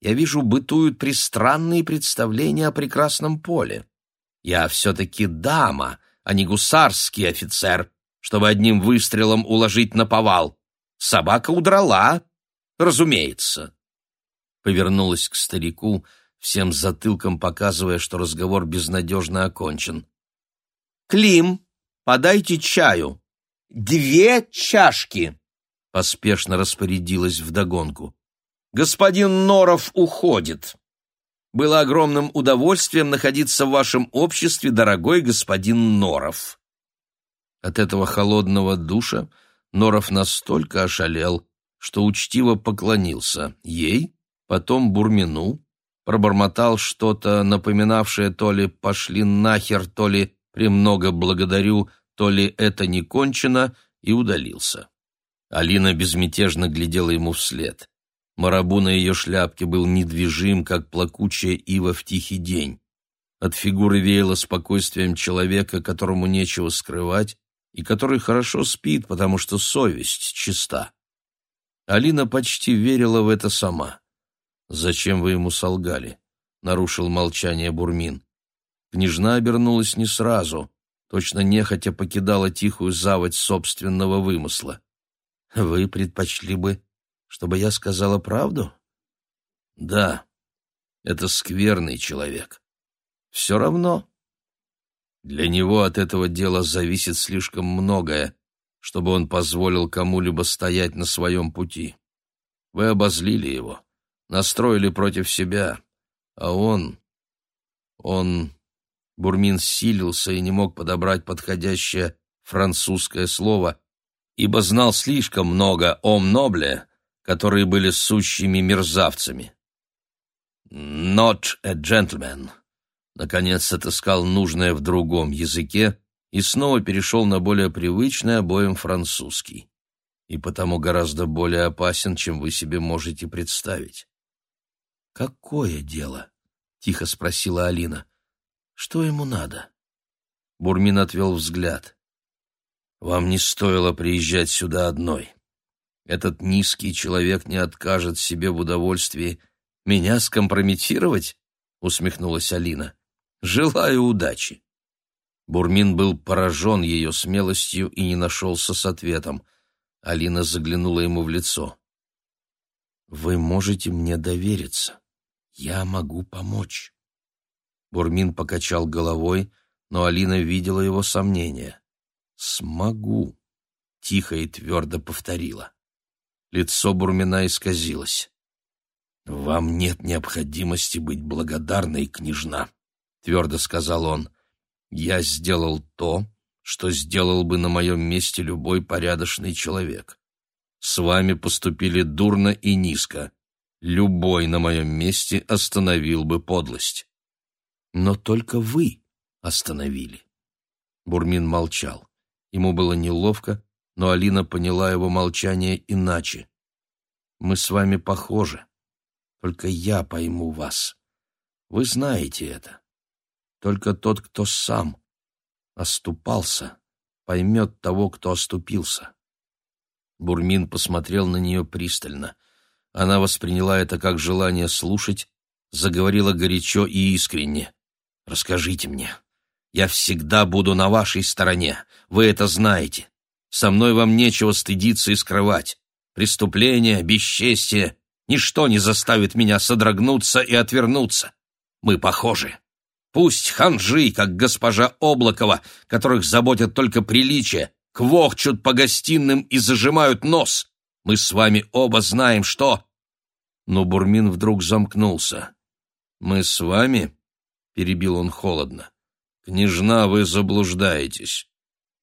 я вижу, бытуют пристранные представления о прекрасном поле. Я все-таки дама, а не гусарский офицер, чтобы одним выстрелом уложить на повал. Собака удрала, разумеется. Повернулась к старику, всем затылком показывая, что разговор безнадежно окончен. «Клим, подайте чаю. Две чашки!» Поспешно распорядилась вдогонку. «Господин Норов уходит. Было огромным удовольствием находиться в вашем обществе, дорогой господин Норов». От этого холодного душа Норов настолько ошалел, что учтиво поклонился ей, потом Бурмину, пробормотал что-то, напоминавшее то ли «пошли нахер», то ли «премного благодарю», то ли «это не кончено», и удалился. Алина безмятежно глядела ему вслед. Марабу на ее шляпке был недвижим, как плакучая ива в тихий день. От фигуры веяло спокойствием человека, которому нечего скрывать, и который хорошо спит, потому что совесть чиста. Алина почти верила в это сама. «Зачем вы ему солгали?» — нарушил молчание Бурмин. Княжна обернулась не сразу, точно нехотя покидала тихую заводь собственного вымысла. «Вы предпочли бы, чтобы я сказала правду?» «Да, это скверный человек. Все равно для него от этого дела зависит слишком многое, чтобы он позволил кому-либо стоять на своем пути. Вы обозлили его, настроили против себя, а он... Он... Бурмин силился и не мог подобрать подходящее французское слово, ибо знал слишком много о Нобле, которые были сущими мерзавцами. «Not a gentleman», наконец отыскал нужное в другом языке и снова перешел на более привычный обоим французский. И потому гораздо более опасен, чем вы себе можете представить. «Какое дело?» — тихо спросила Алина. «Что ему надо?» Бурмин отвел взгляд. «Вам не стоило приезжать сюда одной. Этот низкий человек не откажет себе в удовольствии меня скомпрометировать?» — усмехнулась Алина. Желаю удачи. Бурмин был поражен ее смелостью и не нашелся с ответом. Алина заглянула ему в лицо. «Вы можете мне довериться. Я могу помочь». Бурмин покачал головой, но Алина видела его сомнения. «Смогу», — тихо и твердо повторила. Лицо Бурмина исказилось. «Вам нет необходимости быть благодарной, княжна», твердо сказал он. Я сделал то, что сделал бы на моем месте любой порядочный человек. С вами поступили дурно и низко. Любой на моем месте остановил бы подлость. Но только вы остановили. Бурмин молчал. Ему было неловко, но Алина поняла его молчание иначе. Мы с вами похожи. Только я пойму вас. Вы знаете это. Только тот, кто сам оступался, поймет того, кто оступился. Бурмин посмотрел на нее пристально. Она восприняла это как желание слушать, заговорила горячо и искренне. «Расскажите мне. Я всегда буду на вашей стороне. Вы это знаете. Со мной вам нечего стыдиться и скрывать. Преступление, бесчестие — ничто не заставит меня содрогнуться и отвернуться. Мы похожи. Пусть ханжи, как госпожа Облакова, которых заботят только приличия, квохчут по гостиным и зажимают нос. Мы с вами оба знаем, что...» Но Бурмин вдруг замкнулся. «Мы с вами?» — перебил он холодно. «Княжна, вы заблуждаетесь.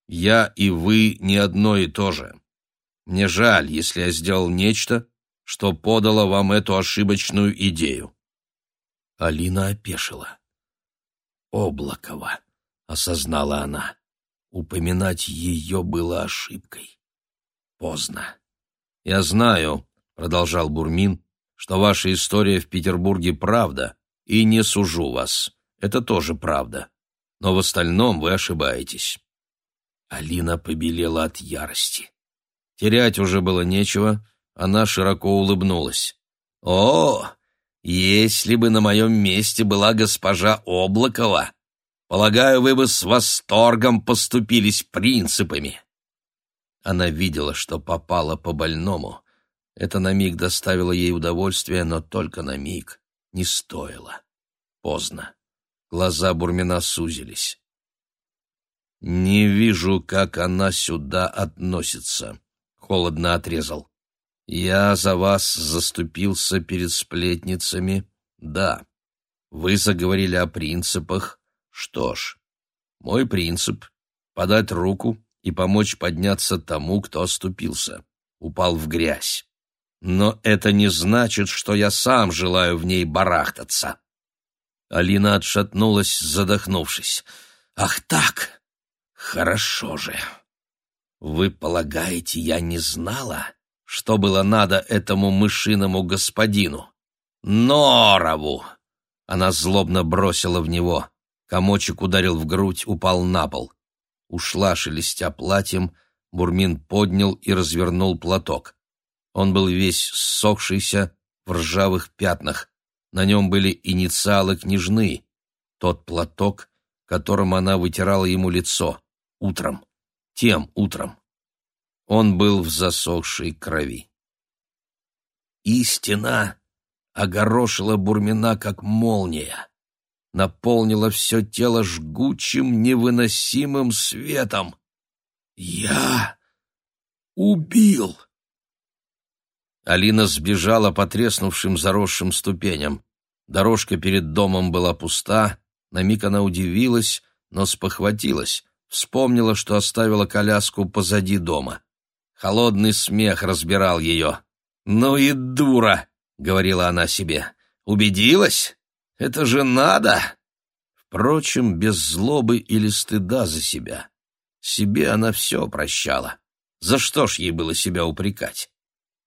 Я и вы не одно и то же. Мне жаль, если я сделал нечто, что подало вам эту ошибочную идею». Алина опешила. Облакова, осознала она. Упоминать ее было ошибкой. Поздно. Я знаю, продолжал Бурмин, что ваша история в Петербурге правда, и не сужу вас. Это тоже правда. Но в остальном вы ошибаетесь. Алина побелела от ярости. Терять уже было нечего, она широко улыбнулась. «О, Если бы на моем месте была госпожа Облакова, полагаю, вы бы с восторгом поступились принципами. Она видела, что попала по больному. Это на миг доставило ей удовольствие, но только на миг. Не стоило. Поздно. Глаза Бурмина сузились. «Не вижу, как она сюда относится», — холодно отрезал. «Я за вас заступился перед сплетницами, да. Вы заговорили о принципах. Что ж, мой принцип — подать руку и помочь подняться тому, кто оступился, упал в грязь. Но это не значит, что я сам желаю в ней барахтаться». Алина отшатнулась, задохнувшись. «Ах так! Хорошо же! Вы полагаете, я не знала, что было надо этому мышиному господину? Норову!» Она злобно бросила в него. Комочек ударил в грудь, упал на пол. Ушла, шелестя платьем, Бурмин поднял и развернул платок. Он был весь ссохшийся, в ржавых пятнах. На нем были инициалы княжны, тот платок, которым она вытирала ему лицо, утром, тем утром. Он был в засохшей крови. Истина огорошила Бурмина, как молния, наполнила все тело жгучим, невыносимым светом. «Я убил!» Алина сбежала по треснувшим заросшим ступеням. Дорожка перед домом была пуста. На миг она удивилась, но спохватилась. Вспомнила, что оставила коляску позади дома. Холодный смех разбирал ее. «Ну и дура!» — говорила она себе. «Убедилась? Это же надо!» Впрочем, без злобы или стыда за себя. Себе она все прощала. За что ж ей было себя упрекать?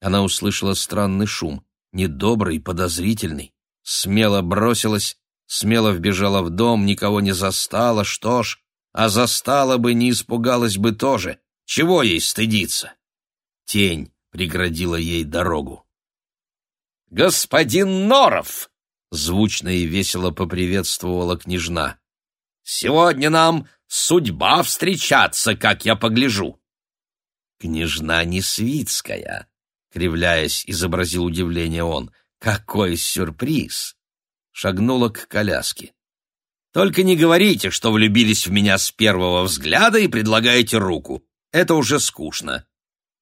она услышала странный шум, недобрый, подозрительный. Смело бросилась, смело вбежала в дом, никого не застала, что ж, а застала бы, не испугалась бы тоже. Чего ей стыдиться? Тень преградила ей дорогу. «Господин Норов!» — звучно и весело поприветствовала княжна. «Сегодня нам судьба встречаться, как я погляжу». Княжна не свитская, кривляясь, изобразил удивление он. Какой сюрприз! Шагнула к коляске. Только не говорите, что влюбились в меня с первого взгляда и предлагаете руку. Это уже скучно.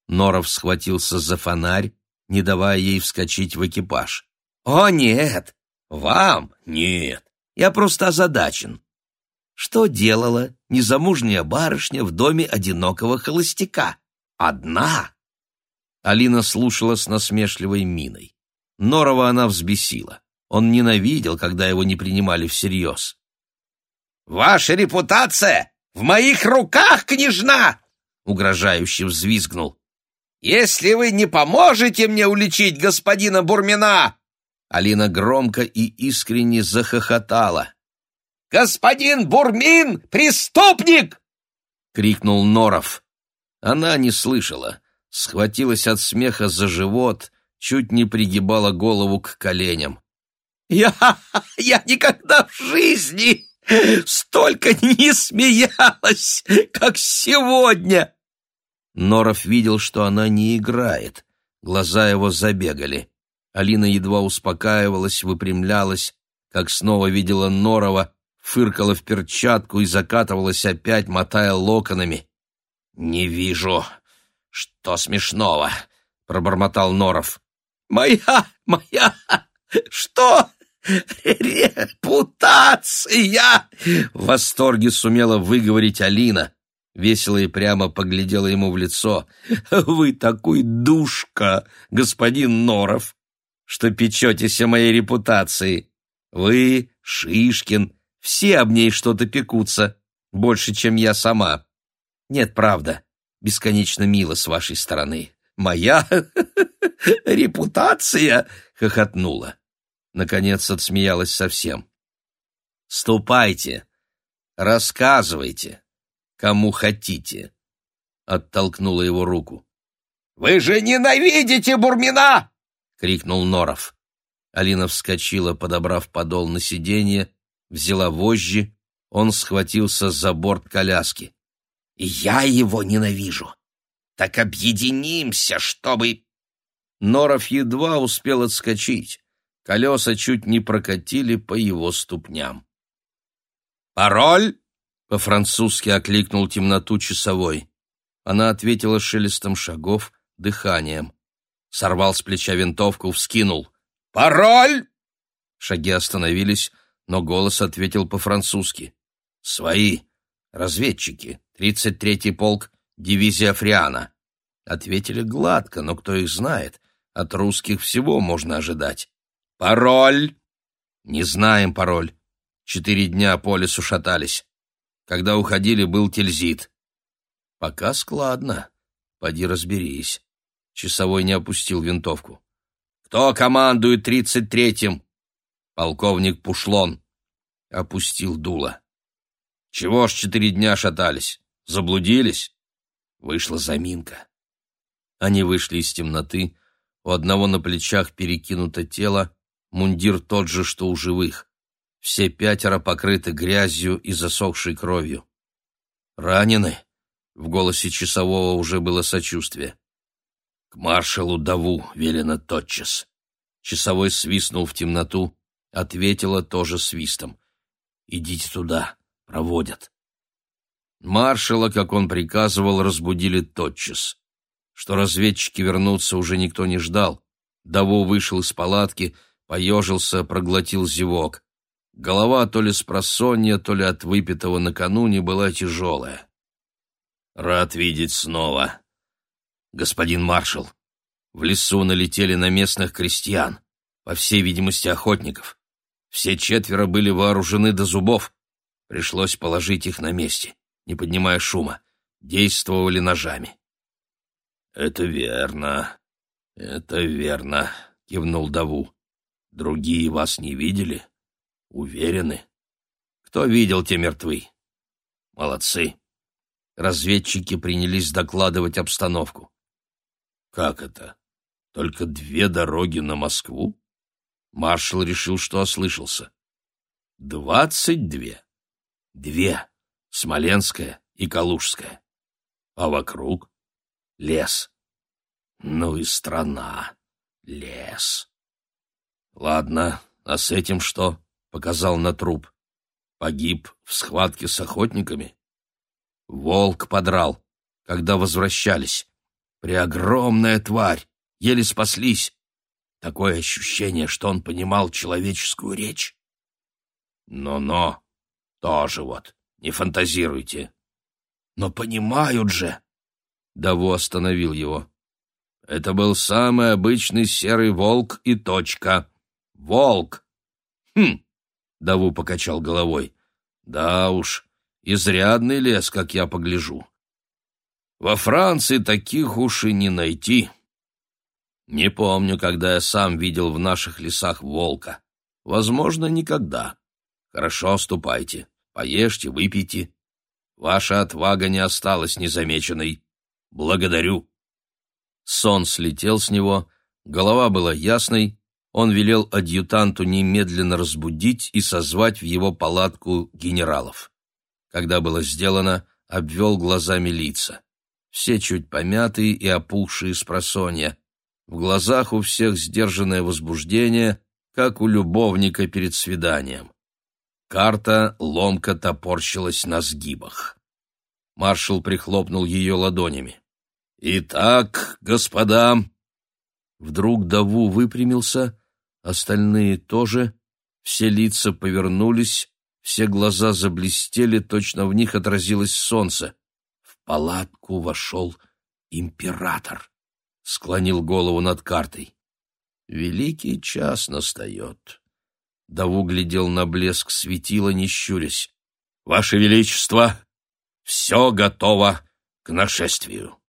Норов схватился за фонарь, не давая ей вскочить в экипаж. «О, нет! Вам? Нет! Я просто озадачен. Что делала незамужняя барышня в доме одинокого холостяка? Одна!» Алина слушала с насмешливой миной. Норова она взбесила. Он ненавидел, когда его не принимали всерьез. «Ваша репутация в моих руках, княжна!» — угрожающе взвизгнул. «Если вы не поможете мне уличить господина Бурмина!» Алина громко и искренне захохотала. «Господин Бурмин — преступник!» — крикнул Норов. Она не слышала схватилась от смеха за живот, чуть не пригибала голову к коленям. «Я... я никогда в жизни столько не смеялась, как сегодня!» Норов видел, что она не играет. Глаза его забегали. Алина едва успокаивалась, выпрямлялась, как снова видела Норова, фыркала в перчатку и закатывалась опять, мотая локонами. «Не вижу», «Что смешного?» — пробормотал Норов. «Моя, моя, что? Репутация!» В восторге сумела выговорить Алина. Весело и прямо поглядела ему в лицо. «Вы такой душка, господин Норов, что печетесь о моей репутации. Вы, Шишкин, все об ней что-то пекутся, больше, чем я сама. Нет, правда, бесконечно мило с вашей стороны. Моя репутация!» — хохотнула. Наконец отсмеялась совсем. «Ступайте, рассказывайте, кому хотите», — оттолкнула его руку. «Вы же ненавидите Бурмина!» — крикнул Норов. Алина вскочила, подобрав подол на сиденье, взяла вожжи, он схватился за борт коляски. «Я его ненавижу! Так объединимся, чтобы...» Норов едва успел отскочить. Колеса чуть не прокатили по его ступням. «Пароль?» — по-французски окликнул темноту часовой. Она ответила шелестом шагов, дыханием. Сорвал с плеча винтовку, вскинул. «Пароль!» Шаги остановились, но голос ответил по-французски. «Свои. Разведчики. Тридцать третий полк. Дивизия Фриана». Ответили гладко, но кто их знает. От русских всего можно ожидать. «Пароль!» «Не знаем пароль. Четыре дня по лесу шатались. Когда уходили, был тильзит. Пока складно. Поди разберись. Часовой не опустил винтовку. «Кто командует тридцать третьим?» «Полковник Пушлон». Опустил дуло. «Чего ж четыре дня шатались? Заблудились?» Вышла заминка. Они вышли из темноты. У одного на плечах перекинуто тело, мундир тот же, что у живых. Все пятеро покрыты грязью и засохшей кровью. «Ранены?» — в голосе часового уже было сочувствие. «К маршалу Даву велено тотчас». Часовой свистнул в темноту, ответила тоже свистом. «Идите туда, проводят». Маршала, как он приказывал, разбудили тотчас. Что разведчики вернутся, уже никто не ждал. Даву вышел из палатки, поежился, проглотил зевок. Голова то ли с просонья, то ли от выпитого накануне была тяжелая. «Рад видеть снова. Господин маршал, в лесу налетели на местных крестьян, по всей видимости, охотников. Все четверо были вооружены до зубов. Пришлось положить их на месте, не поднимая шума. Действовали ножами». «Это верно, это верно», — кивнул Даву. «Другие вас не видели?» Уверены? Кто видел, те мертвы. Молодцы. Разведчики принялись докладывать обстановку. Как это? Только две дороги на Москву? Маршал решил, что ослышался. Двадцать две. Две. Смоленская и Калужская. А вокруг — лес. Ну и страна. Лес. Ладно, а с этим что? показал на труп. Погиб в схватке с охотниками? Волк подрал, когда возвращались. Преогромная тварь, еле спаслись. Такое ощущение, что он понимал человеческую речь. Но-но, тоже вот, не фантазируйте. Но понимают же. Даво остановил его. Это был самый обычный серый волк и точка. Волк. Хм, Даву покачал головой. Да уж, изрядный лес, как я погляжу. Во Франции таких уж и не найти. Не помню, когда я сам видел в наших лесах волка. Возможно, никогда. Хорошо, ступайте, поешьте, выпейте. Ваша отвага не осталась незамеченной. Благодарю. Сон слетел с него, голова была ясной, он велел адъютанту немедленно разбудить и созвать в его палатку генералов. Когда было сделано, обвел глазами лица. Все чуть помятые и опухшие с просонья. В глазах у всех сдержанное возбуждение, как у любовника перед свиданием. Карта ломко топорщилась на сгибах. Маршал прихлопнул ее ладонями. «Итак, господа...» Вдруг Даву выпрямился Остальные тоже, все лица повернулись, все глаза заблестели, точно в них отразилось солнце. Палатку вошел император, склонил голову над картой. Великий час настает. Даву глядел на блеск светила, не щурясь. «Ваше Величество, все готово к нашествию!»